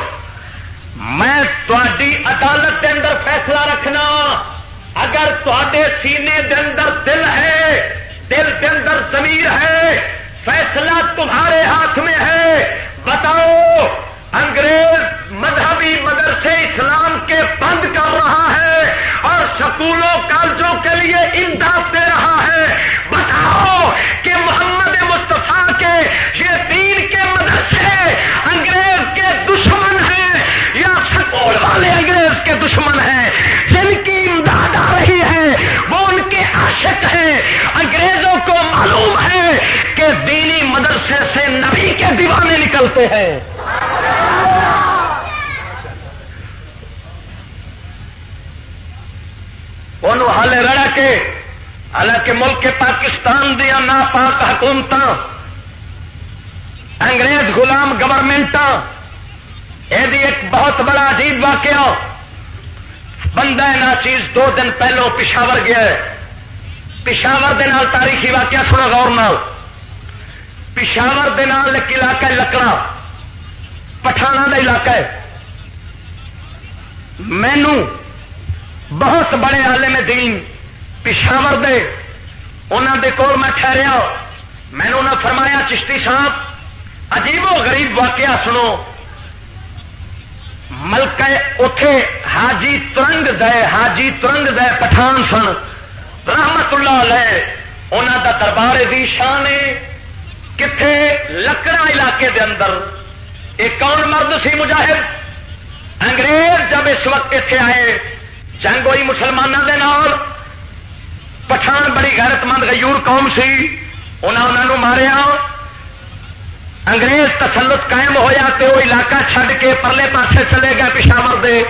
میں تاری عدالت کے اندر فیصلہ رکھنا۔ اگر تے سینے دے اندر دل ہے، دل کے اندر زمیر ہے، فیصلہ تمہارے ہاتھ میں ہے۔ بتاؤ انگریز مذہبی مدرسے اسلام کے بند کر رہا ہے اور سکولوں، کالجوں کے لیے امداد دے رہا ہے۔ بتاؤ کہ محمد مصطفیٰ کے یہ دین کے مدرسے انگریز کے دشمن ہیں یا سکول والے انگریز کے دشمن ہیں؟ جن کی امداد آ رہی ہے، وہ ان کے عاشق ہیں۔ انگریزوں کو معلوم ہے کہ دینی مدرسے سے نبی کے دیوانے نکلتے ہیں۔ ہالے رڑا کے، حالانکہ ملک پاکستان دیا ناپاک حکومت انگریز غلام گورنمنٹ یہ ایک بہت بڑا عجیب واقعہ، بندہ نا چیز دو دن پہلو پشاور گیا پشاور دے نال تاریخی واقعہ سنو غور نال۔ پشاور دے نال ایک علاقہ لکڑا پٹھانا کا علاقہ ہے۔ مینو بہت بڑے آلے میں دین پشاور دے انہوں دے کول میں ٹھہریا، میں نے فرمایا، چشتی صاحب، عجیب و غریب واقعہ سنو۔ ملک اتے حاجی ترنگ دے، حاجی ترنگ دے پٹھان سن۔ رحمت اللہ علیہ انہوں دا دربار دی شان کتنے لکڑا علاقے دے اندر، ایک کون مرد سی مجاہد، انگریز جب اس وقت اتنے آئے جنگ ہوئی مسلمانوں کے نال۔ پٹھان بڑی غیرت مند غیور قوم سی۔ انہوں ماریا۔ انگریز تسلط قائم ہویا تے وہ علاقہ چھڈ کے پرلے پاسے چلے گئے پشاور دے۔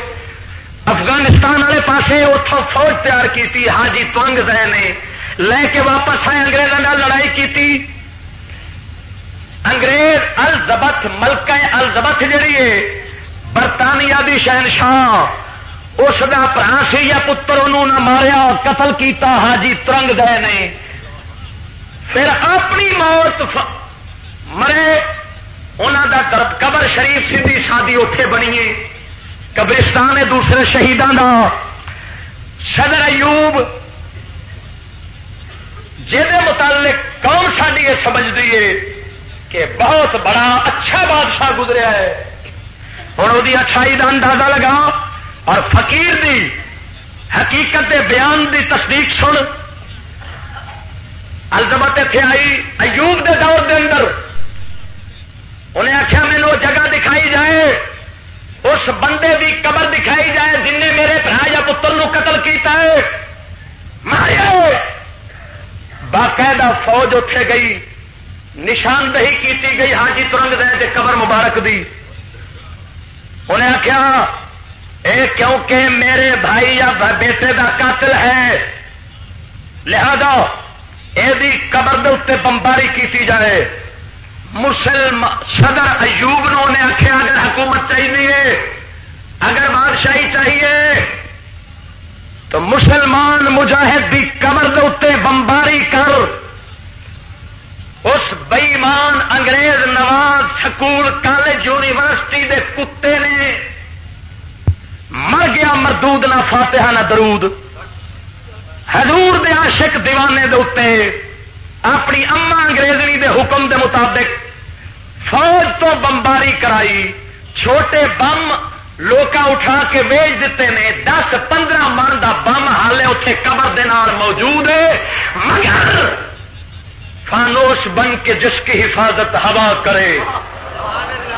افغانستان والے پاسے اتوں فوج تیار کی حاجی تنگ دے نے۔ لے کے واپس آئے انگریزوں نے لڑائی کی انگریز الزبت، ملکہ الزبت جہی ہے، برطانیہ دی شہنشاہ۔ اس کا برا سی یا پتر انہوں نہ ماریا، قتل کیتا، حاجی ترنگ گئے نے۔ پھر اپنی موت مرے انہوں کا قبر شریف سی شادی اتے بنی ہے۔ قبرستان ہے دوسرے شہیدان کا صدر ایوب جہد متعلق قوم ساری یہ سمجھتی ہے کہ بہت بڑا اچھا بادشاہ گزریا ہے۔ ہوں وہ اچھائی کا اندازہ لگا۔ اور فقیر دی حقیقت دے بیان دی تصدیق سن۔ الزمت اتنے آئی ایوب دے دور دے اندر۔ انہیں آخیا مینو جگہ دکھائی جائے۔ اس بندے دی قبر دکھائی جائے جن نے میرے برا یا پتر نو قتل کیتا ہے۔ مارے۔ باقاعدہ فوج اٹھے گئی۔ نشاندہی کی گئی حاجی ترنگ دے قبر مبارک دی۔ انہیں آخیا اے کیونکہ میرے بھائی یا بیٹے دا قاتل ہے۔ لہذا یہ قبر دے اتنے بمباری کی جائے۔ مسلم صدر ایوب نو نے آخیا اگر حکومت چاہیے، اگر بادشاہی چاہیے، تو مسلمان مجاہد دی قبر دے اتنے بمباری کر۔ اس بئیمان انگریز نواز سکول کالج یونیورسٹی دے کتے نے مر گیا مردود نہ فاتحہ نہ درود۔ حضور دے عاشق دیوانے دے اتنے اپنی اما انگریزی دے حکم دے مطابق فوج تو بمباری کرائی۔ چھوٹے بم لوکا اٹھا کے ویچ دیتے نے۔ دس پندرہ من کا بم ہالے اتنے قبر دے نال موجود ہے۔ مگر فانوس بن کے جس کی حفاظت ہوا کرے۔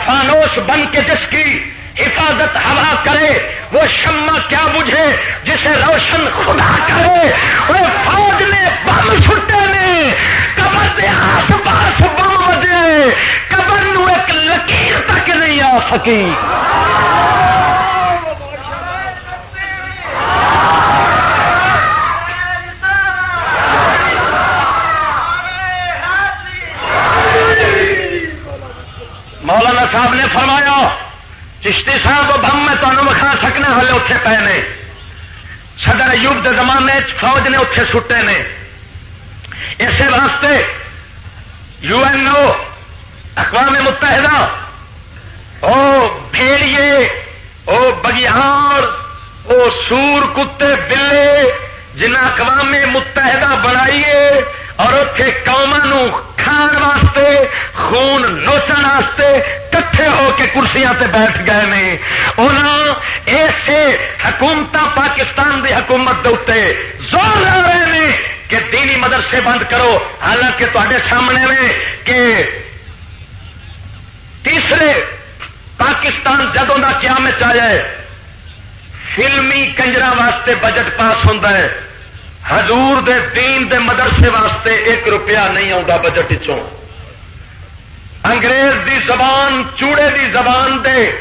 فانوس بن کے جس کی حفاظت ہوا کرے، وہ شمع کیا بجھے جسے روشن خدا کرے؟ وہ فوج نے بم چھٹے نے قبر دے آس پاس بم بجے قبر نو ایک لکیر تک نہیں آ سکی۔ مولانا صاحب نے فرمایا چشتی صاحب بم میں تمہیں وکھا سکنا، ہلے اتے پے نے۔ صدر ایوب کے زمانے فوج نے اتے سٹے نے۔ اسی واسطے یو این او، اقوام متحدہ، او بھیڑیے، او بگیار او سور کتے بلے، جنہ اقوام متحدہ بنائیے اور اتے قوما کھان واسطے، خون نوچن واسطے کٹھے ہو کے کرسیاں تے بیٹھ گئے نے۔ انہوں ایسے حکومت پاکستان دی حکومت دے زور لا رہے ہیں کہ دینی مدرسے بند کرو۔ حالانکہ تے سامنے میں کہ تیسرے پاکستان جدوں کا قیامت آیا ہے، فلمی کنجرا واسطے بجٹ پاس ہوتا ہے۔ حضور دے دین دے مدرسے واسطے ایک روپیہ نہیں آتا بجٹ چوں انگریز دی زبان، چوڑے دی زبان دے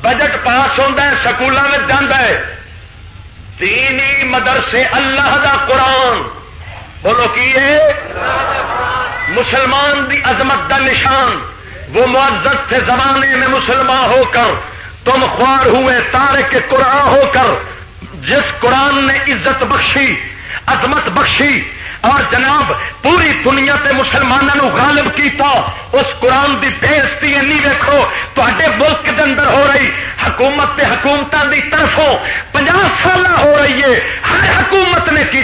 بجٹ پاس ہوتا ہے سکولوں میں جانا ہے۔ دینی مدرسے، اللہ دا قرآن۔ بولو کی ہے؟ مسلمان دی عظمت دا نشان۔ وہ معزت سے زمانے میں مسلمان ہو کر، تم خوار ہوئے، تارے کے قرآن ہو کر۔ جس قرآن نے عزت بخشی عظمت بخشی اور جناب پوری دنیا تے مسلمانوں غالب کیتا، اس قرآن کی بےزتی اینی ویکو تے ملک کے اندر ہو رہی حکومت تے حکومتوں کی طرفوں پناہ سال ہو رہی ہے، ہر حکومت نے کی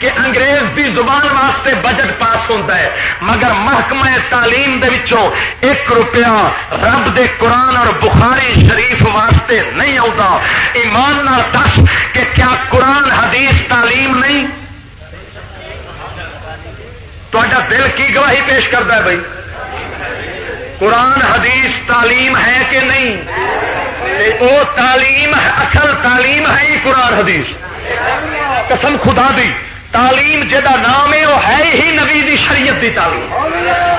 کہ انگریز دی زبان واسطے بجٹ پاس ہوتا ہے، مگر محکمہ تعلیم دے وچوں ایک روپیہ رب دے قرآن اور بخاری شریف واسطے نہیں آتا ایمان نہ دس کہ کیا قرآن، حدیث، تعلیم نہیں تا دل کی گواہی پیش کرتا ہے بھائی؟ قرآن، حدیث تعلیم ہے کہ نہیں؟ وہ تعلیم اصل تعلیم ہے ہی قرآن، حدیث۔ قسم خدا دی، تعلیم جہاں نام ہے وہ ہے ہی نبی دی شریعت دی تعلیم۔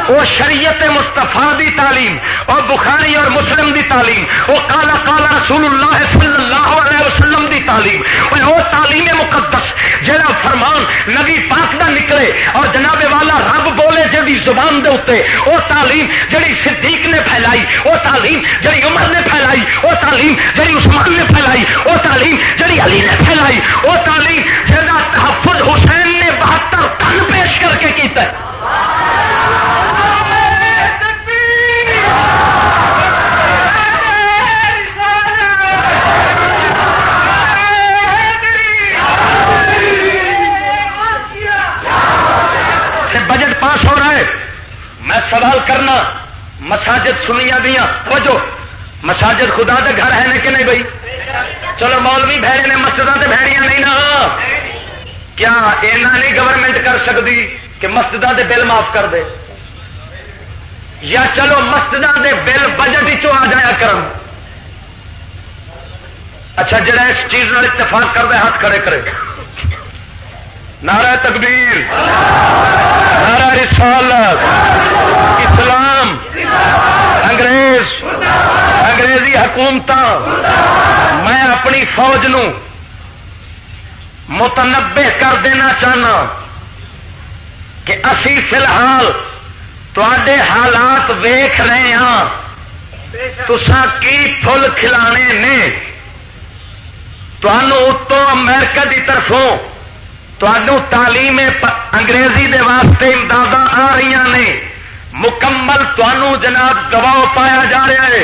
وہ شریعت مستفا دی تعلیم اور بخاری اور مسلم دی تعلیم۔ وہ کالا کالا رسول اللہ صلی اللہ علیہ وسلم دی تعلیم۔ وہ تعلیم مقدس جہاں فرمان نبی پاک دا نکلے اور جناب والا رب بولے جی زبان دے اتنے وہ تعلیم جڑی صدیق نے پھیلائی، وہ تعلیم جڑی عمر نے پھیلائی، وہ تعلیم جڑی عثمان نے پھیلائی، وہ تعلیم جڑی علی نے پھیلائی، وہ تعلیم جہاں تحفظ حسین نے بہتر تن پیش کر کے کیتا ہے۔ سوال کرنا، مساجد سنیا دیا توجہ، مساجد خدا کے گھر ہے کہ نہیں بھائی؟ چلو مولوی بہرے نے مسجد سے بہریاں نہیں نا۔ کیا اینا نہیں گورنمنٹ کر سکتی کہ مسجد کے بل معاف کر دے؟ یا چلو مسجد کے بل بجٹ آ جایا کر اچھا جڑا اس چیز نال اتفاق کر دے ہاتھ کھڑے کرے۔ نعرہ تکبیر۔ نعرہ رسالت اسلام انگریز انگریزی حکومت میں اپنی فوج نو متنبع کر دینا چاہنا کہ اسی فی الحال تے حالات ویخ رہے ہاں تسا کی فل کھلانے نے اتوں امریکہ کی طرفوں تعلیم انگریزی دے واسطے امداد آ رہی نے مکمل تنوع جناب گواہ پایا جا رہا ہے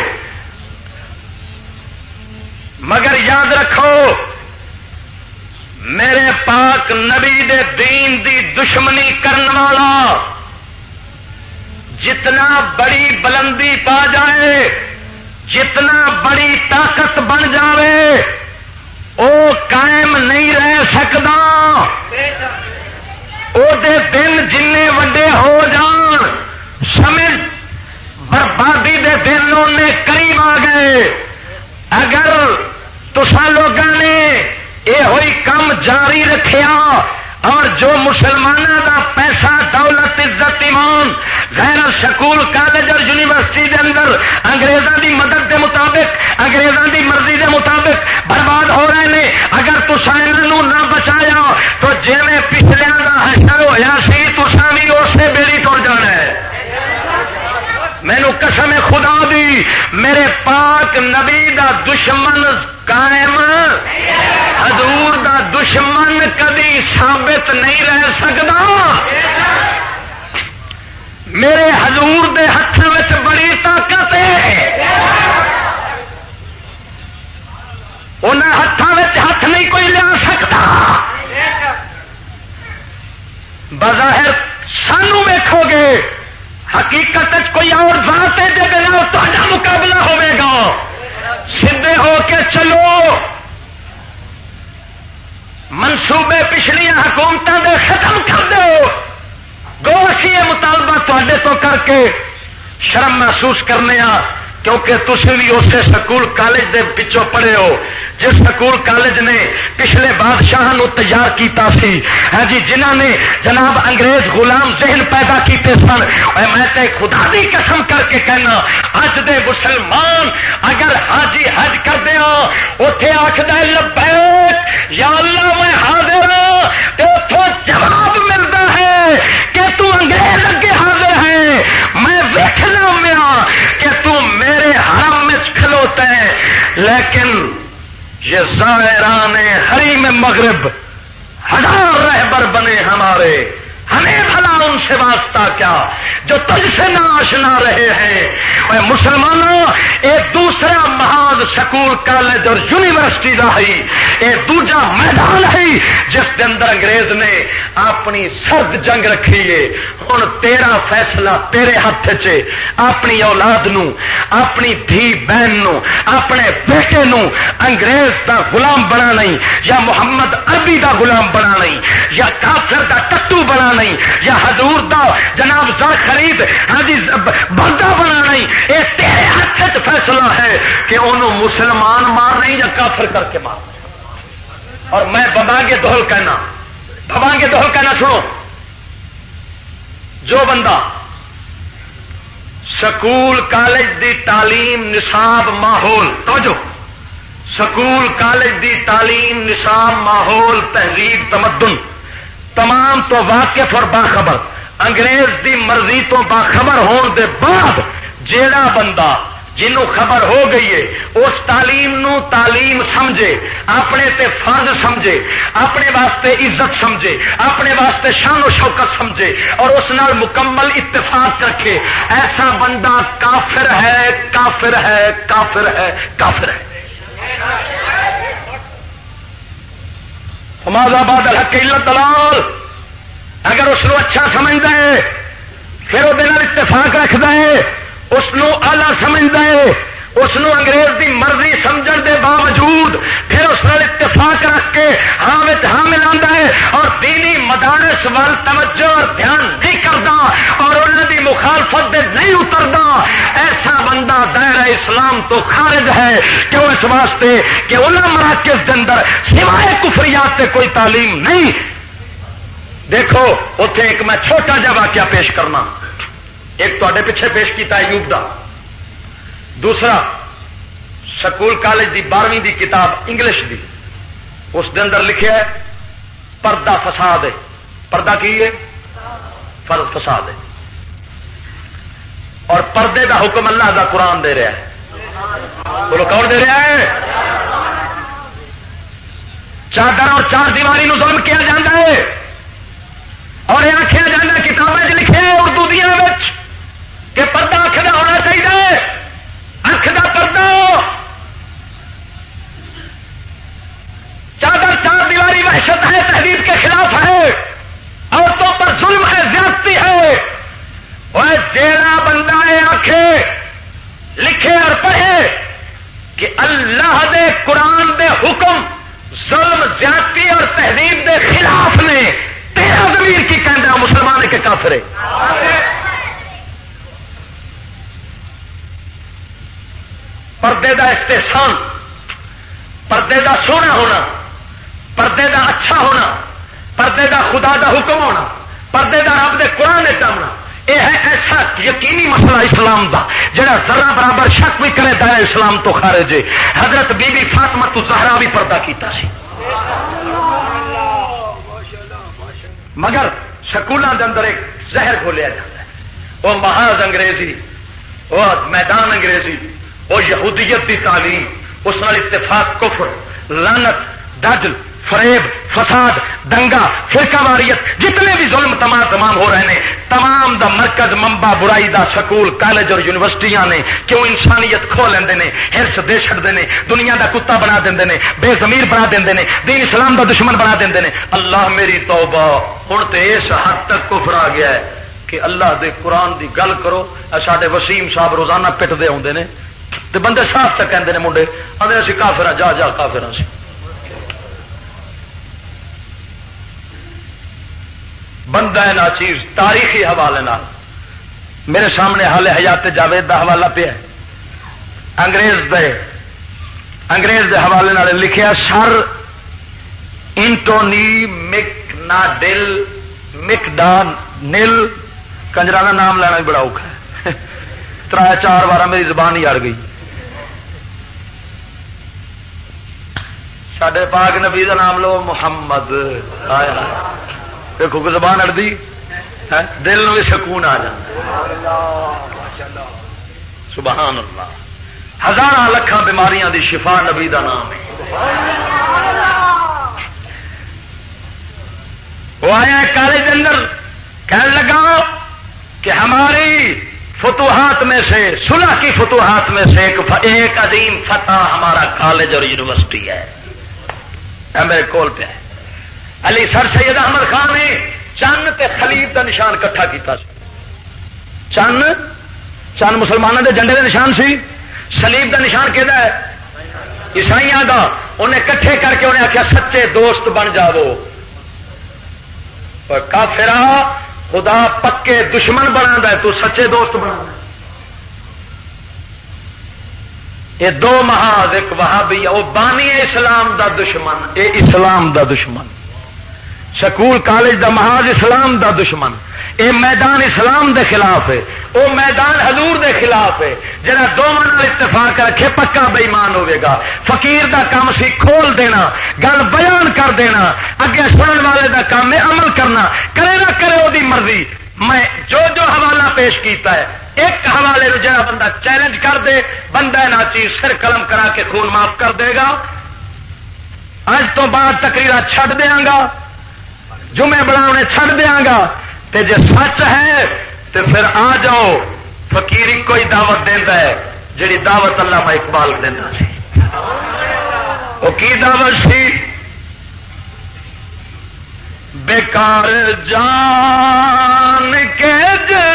مگر یاد رکھو، میرے پاک نبی دے دین دی دشمنی کرن والا جتنا بڑی بلندی پا جائے، جتنا بڑی طاقت بن جائے وہ قائم نہیں رہ سکتا وہ دن جن وڈے ہو جان، سمجھ، بربادی دے دن انہیں قریب آ گئے۔ اگر تسا لوگوں نے یہ ہوئی کم جاری رکھیا اور جو مسلمانوں کا پیسہ دولت عزت ایمان، غیر سکول، کالج اور یونیورسٹی کے اندر انگریزوں کی مدد کے مطابق انگریزوں کی مرضی کے مطابق برباد ہو رہے ہیں اگر تسا انہوں نہ بچایا تو جی میں پچھلے کا حشر ہوا سی تسا بھی اسے بیڑی تر جانا ہے۔ مینو قسم خدا دی، میرے پاک نبی دا دشمن قائم۔ حضور دا دشمن کدی ثابت نہیں رہ سکتا میرے حضور دے ہاتھ بڑی طاقت ہے۔ ان ہاتھوں ہاتھ نہیں کوئی لیا سکتا بظاہر سانو ویکو گے، حقیقت کوئی اور ذات ہے جب تا مقابلہ ہوئے گا۔ سدھے ہو کے چلو۔ منصوبے پچھلیا حکومتوں دے ختم کر دو۔ گوشی مطالبہ تے تو کر کے شرم محسوس کرنے کیونکہ تھی بھی اسے سکول کالج دے پچھوں پڑھے ہو۔ جس سکول کالج نے پچھلے بادشاہ نو تیار کیتا سی ہاں جی جنہ نے جناب انگریز غلام ذہن پیدا کیتے سن میں تے خدا دی قسم کر کے کہنا، اج دے مسلمان اگر حاجی حج کر دیا ہاں، اتے آخد لبیک، یا اللہ میں حاضر ہوں تو اتوں جواب ملتا ہے کہ تو انگریز اگے حاضر ہے۔ میں ویکنا میا کہ تو میرے حرم میں کھلوتا ہے لیکن یہ زائران ہری میں مغرب ہزار رہبر بنے ہمارے۔ ہمیں بھلا ان سے واسطہ کیا جو تجھ سے نہ آشنا رہے ہیں۔ مسلمانوں ایک دوسرا محاذ سکول کالج اور یونیورسٹی کا ہی ایک دوجا میدان جس کے اندر انگریز نے اپنی سرد جنگ رکھی ہے ہوں تیرا فیصلہ تیرے ہاتھ چ اپنی اولاد نو، اپنی دھی بہن نو، اپنے بیٹے نو انگریز کا غلام بنا نہیں، یا محمد عربی کا غلام بنا نہیں، یا کافر کا ٹٹو بنا نہیں، یا حضور دا جناب زر خرید ہاں جی بندہ بنا نہیں۔ یہ تیرے ہاتھ فیصلہ ہے کہ انہوں مسلمان مار نہیں یا کافر کر کے مار۔ اور میں ببانگے دہل کہنا، ببانگے دہل کہنا سنو۔ جو بندہ سکول کالج دی تعلیم نصاب ماحول تو جو سکول کالج دی تعلیم نصاب ماحول، تہذیب، تمدن، تمام تو واقف اور باخبر، انگریز دی مرضی تو باخبر ہون دے بعد، جیڑا بندہ جنوں خبر ہو گئی ہے، اس تعلیم نو تعلیم سمجھے، اپنے تے فرض سمجھے، اپنے واسطے عزت سمجھے، اپنے واسطے شان و شوکت سمجھے، اور اس نال مکمل اتفاق رکھے۔ ایسا بندہ کافر ہے کافر ہے کافر ہے کافر ہے۔ سماج آباد الحق دلال اگر اس کو اچھا سمجھتا ہے، پھر وہ اتفاق رکھ ہے۔ اس آلہ سمجھتا ہے اس انگریز کی مرضی سمجھ دے باوجود پھر اس اتفاق رکھ کے ہاں ہاں ملا ہے اور دینی مدارس وال توجہ اور دھیان نہیں کرتا اور انہوں کی مخالفت دے نہیں اترتا ایسا بندہ دائرہ اسلام تو خارج ہے کیوں اس واسطے کہ انہوں مراکز کے اندر سوائے کفریات سے کوئی تعلیم نہیں۔ دیکھو اتے ایک میں چھوٹا جا واقعہ پیش کرنا۔ ایک تے پیچھے پیش کیا یوب کا دوسرا، سکول کالج دی بارہویں دی کتاب انگلش دی۔ اس دے اندر لکھا ہے، پردہ فساد ہے۔ پردہ کی ہے؟ فرد فساد ہے۔ اور پردے دا حکم اللہ دا قرآن دے رہا ہے۔ بولو، کون دے رہا ہے؟ چادر اور چار دیواری نو ظلم کیا جاتا ہے۔ اور یہ آخیا جانا کتابیں لکھے اردو دیا کہ پردہ آخر ہونا چاہیے اکھ کا پردہ چادر چار دیواری وحشت ہے تحریر کے خلاف ہے۔ عورتوں پر ظلم ہے، زیادتی ہے۔ وہ جیڑا بندہ ہے آخے لکھے اور پڑھے کہ اللہ دے قرآن دے حکم، ظلم، زیادتی اور تہذیب دے خلاف نے۔ تیرا زمین کی کہنا مسلمان کے کافرے پردے دا استحسان، پردے دا سونا ہونا، پردے دا اچھا ہونا، پردے دا خدا دا حکم ہونا، پردے دا رب دے قرآن چاہنا یہ ہے ایسا یقینی مسئلہ اسلام دا، جڑا ذرا برابر شک بھی کرے دیا اسلام تو خارج حضرت بی بی فاطمہ تو زہرا بھی پردہ کیتا سی۔ مگر سکولوں کے اندر ایک زہر کھولیا جاتا ہے۔ وہ محاذ انگریزی، وہ میدان انگریزی۔ وہ یہودیت کی تعلیم، اس نال اتفاق، کفر لانت دجل، فریب، فساد، دنگا، فرقہ واریت، جتنے بھی ظلم، تمام تمام ہو رہے ہیں، تمام دا مرکز ممبا برائی دا سکول، کالج اور یونیورسٹیاں نے کیوں انسانیت کھو لیں ہرس دے چڑتے ہیں دنیا دا کتا بنا دیں بے زمیر بنا دیں دین اسلام دا دشمن بنا دیں اللہ میری توبہ۔ ہوں تو اس حد تک کفر آ گیا ہے کہ اللہ دے قرآن دی گل کرو۔ سارے وسیم صاحب روزانہ پٹتے آتے ہیں تو بندے صاف تک کہتے ہیں منڈے آدھے اسی کافر جا جا کافر سی۔ بندہ نا چیز تاریخی حوالے نال۔ میرے سامنے حال حیات جاوید کا حوالہ پیا انگریز دے انگریز دے حوالے نال لکھیا سر انٹونی مک نا ڈل مک ڈان نل کنجرا نام لینا بھی بڑا اوکھا ہے۔ [LAUGHS] تر چار بار میری زبان ہی اڑ گئی۔ سڈے پاک نبی کا نام لو محمد. دیکھو کہ زبان اڑتی ہاں، دل بھی سکون آ سبحان اللہ. ہزار لکھان بیماریاں دی شفا نبی دا نام ہے. وہ آیا کالج اندر کہنے لگا کہ ہماری فتوحات میں سے سلح کی فتوحات میں سے ایک عظیم فتح ہمارا کالج اور یونیورسٹی ہے۔ میرے کول پہ علی سر سید احمد خان نے چند تے خلیب کا نشان کٹھا کیتا چند؟ چند مسلمانوں کے جنڈے کا نشان سی۔ سلیب کا نشان کہ عیسائی کا انہیں کٹھے کر کے انہیں آخیا سچے دوست بن جاو کافرا خدا پکے دشمن بنا تو سچے دوست بنا یہ دو محاذ، ایک وہابی وہ بانی اسلام دا دشمن، اے اسلام دا دشمن۔ سکول، کالج دا محاذ اسلام دا دشمن۔ اے میدان اسلام دے خلاف ہے۔ وہ میدان حضور دے خلاف ہے۔ جہاں دونوں اتفاق رکھے، پکا بےمان ہوے گا۔ فقیر دا کام سی کھول دینا، گل بیان کر دینا۔ اگے سنن والے دا کام ہے عمل کرنا۔ کرے نہ کرے وہ مرضی۔ میں جو جو حوالہ پیش کیتا ہے ایک حوالے جہاں بندہ چیلنج کر دے، بندہ نہ چیز سر قلم کرا کے خون معاف کر دے گا۔ اج تو بعد تقریر چھڈ دیا گا۔ جمعے بنا چھڈ دیا گا۔ تے جے سچ ہے تو پھر آ جاؤ۔ فقیر کوئی دعوت دینا ہے، جیڑی دعوت اللہ میں اقبال دینا سی وہ کی دعوت سی؟ بیکار جان کے دل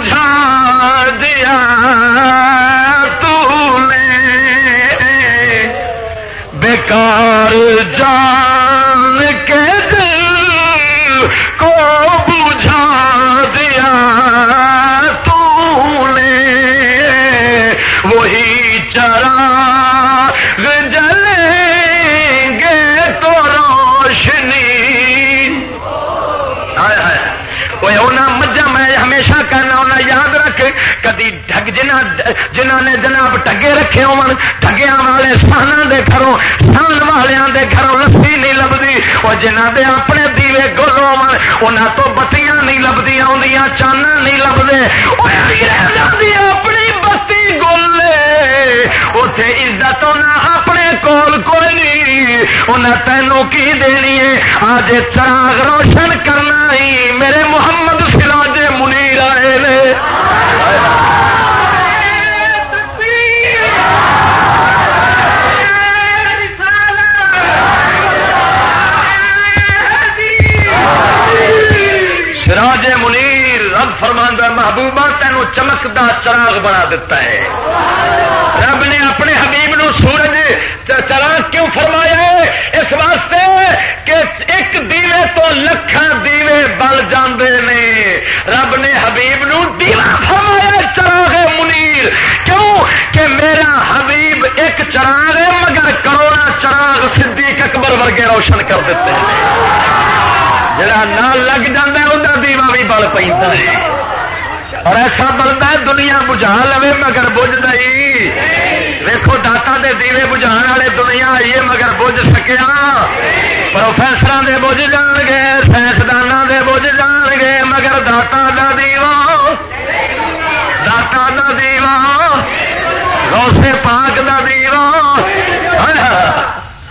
بجھا دیا تو نے بیکار ڈگے رکھے ڈگیا والے سہنا دے گھروں سان والوں دے گھروں لسی نہیں لبھی وہ جنہ دے اپنے دیوے گل ہو تو بتیاں نہیں لبدی آدی چانا نہیں لبتے اپنی بتی گول اتے عزت نہ اپنے کول کوئی نہیں انہیں تینوں کی دینی ہے آج چراغ روشن کرنا ہی میرے محمد سراج منیر آئے سراج محبوبہ تینوں چمکدا چراغ بنا دیتا ہے۔ رب نے اپنے حبیب نو سورج چراغ کیوں فرمایا ہے؟ اس واسطے کہ ایک دیوے تو لکھان دیوے بل جاندے نے۔ رب نے حبیب نو دیوا فرمایا چراغ منیر۔ کیوں؟ کہ میرا حبیب ایک چراغ ہے مگر کروڑا چراغ صدیق اکبر ورگے روشن کر دیتے ہیں۔ جڑا نہ لگ جاتا ہے انہیں دیوا بھی بل پہ اور ایسا بنتا ہے دنیا بجھا لو مگر بج ہی دیکھو داتا دے دیوے بجھا والے دنیا آئیے مگر بج سکیا. پروفیسر دے بج جان گے سائنسدانوں دے بج جان گے، مگر داتا دا دیوا داتا دا دیوا روسے پاک دا دیوا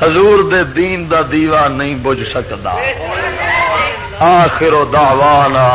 حضور دے دین دا دیوا نہیں بج سکتا. آخر دعوانا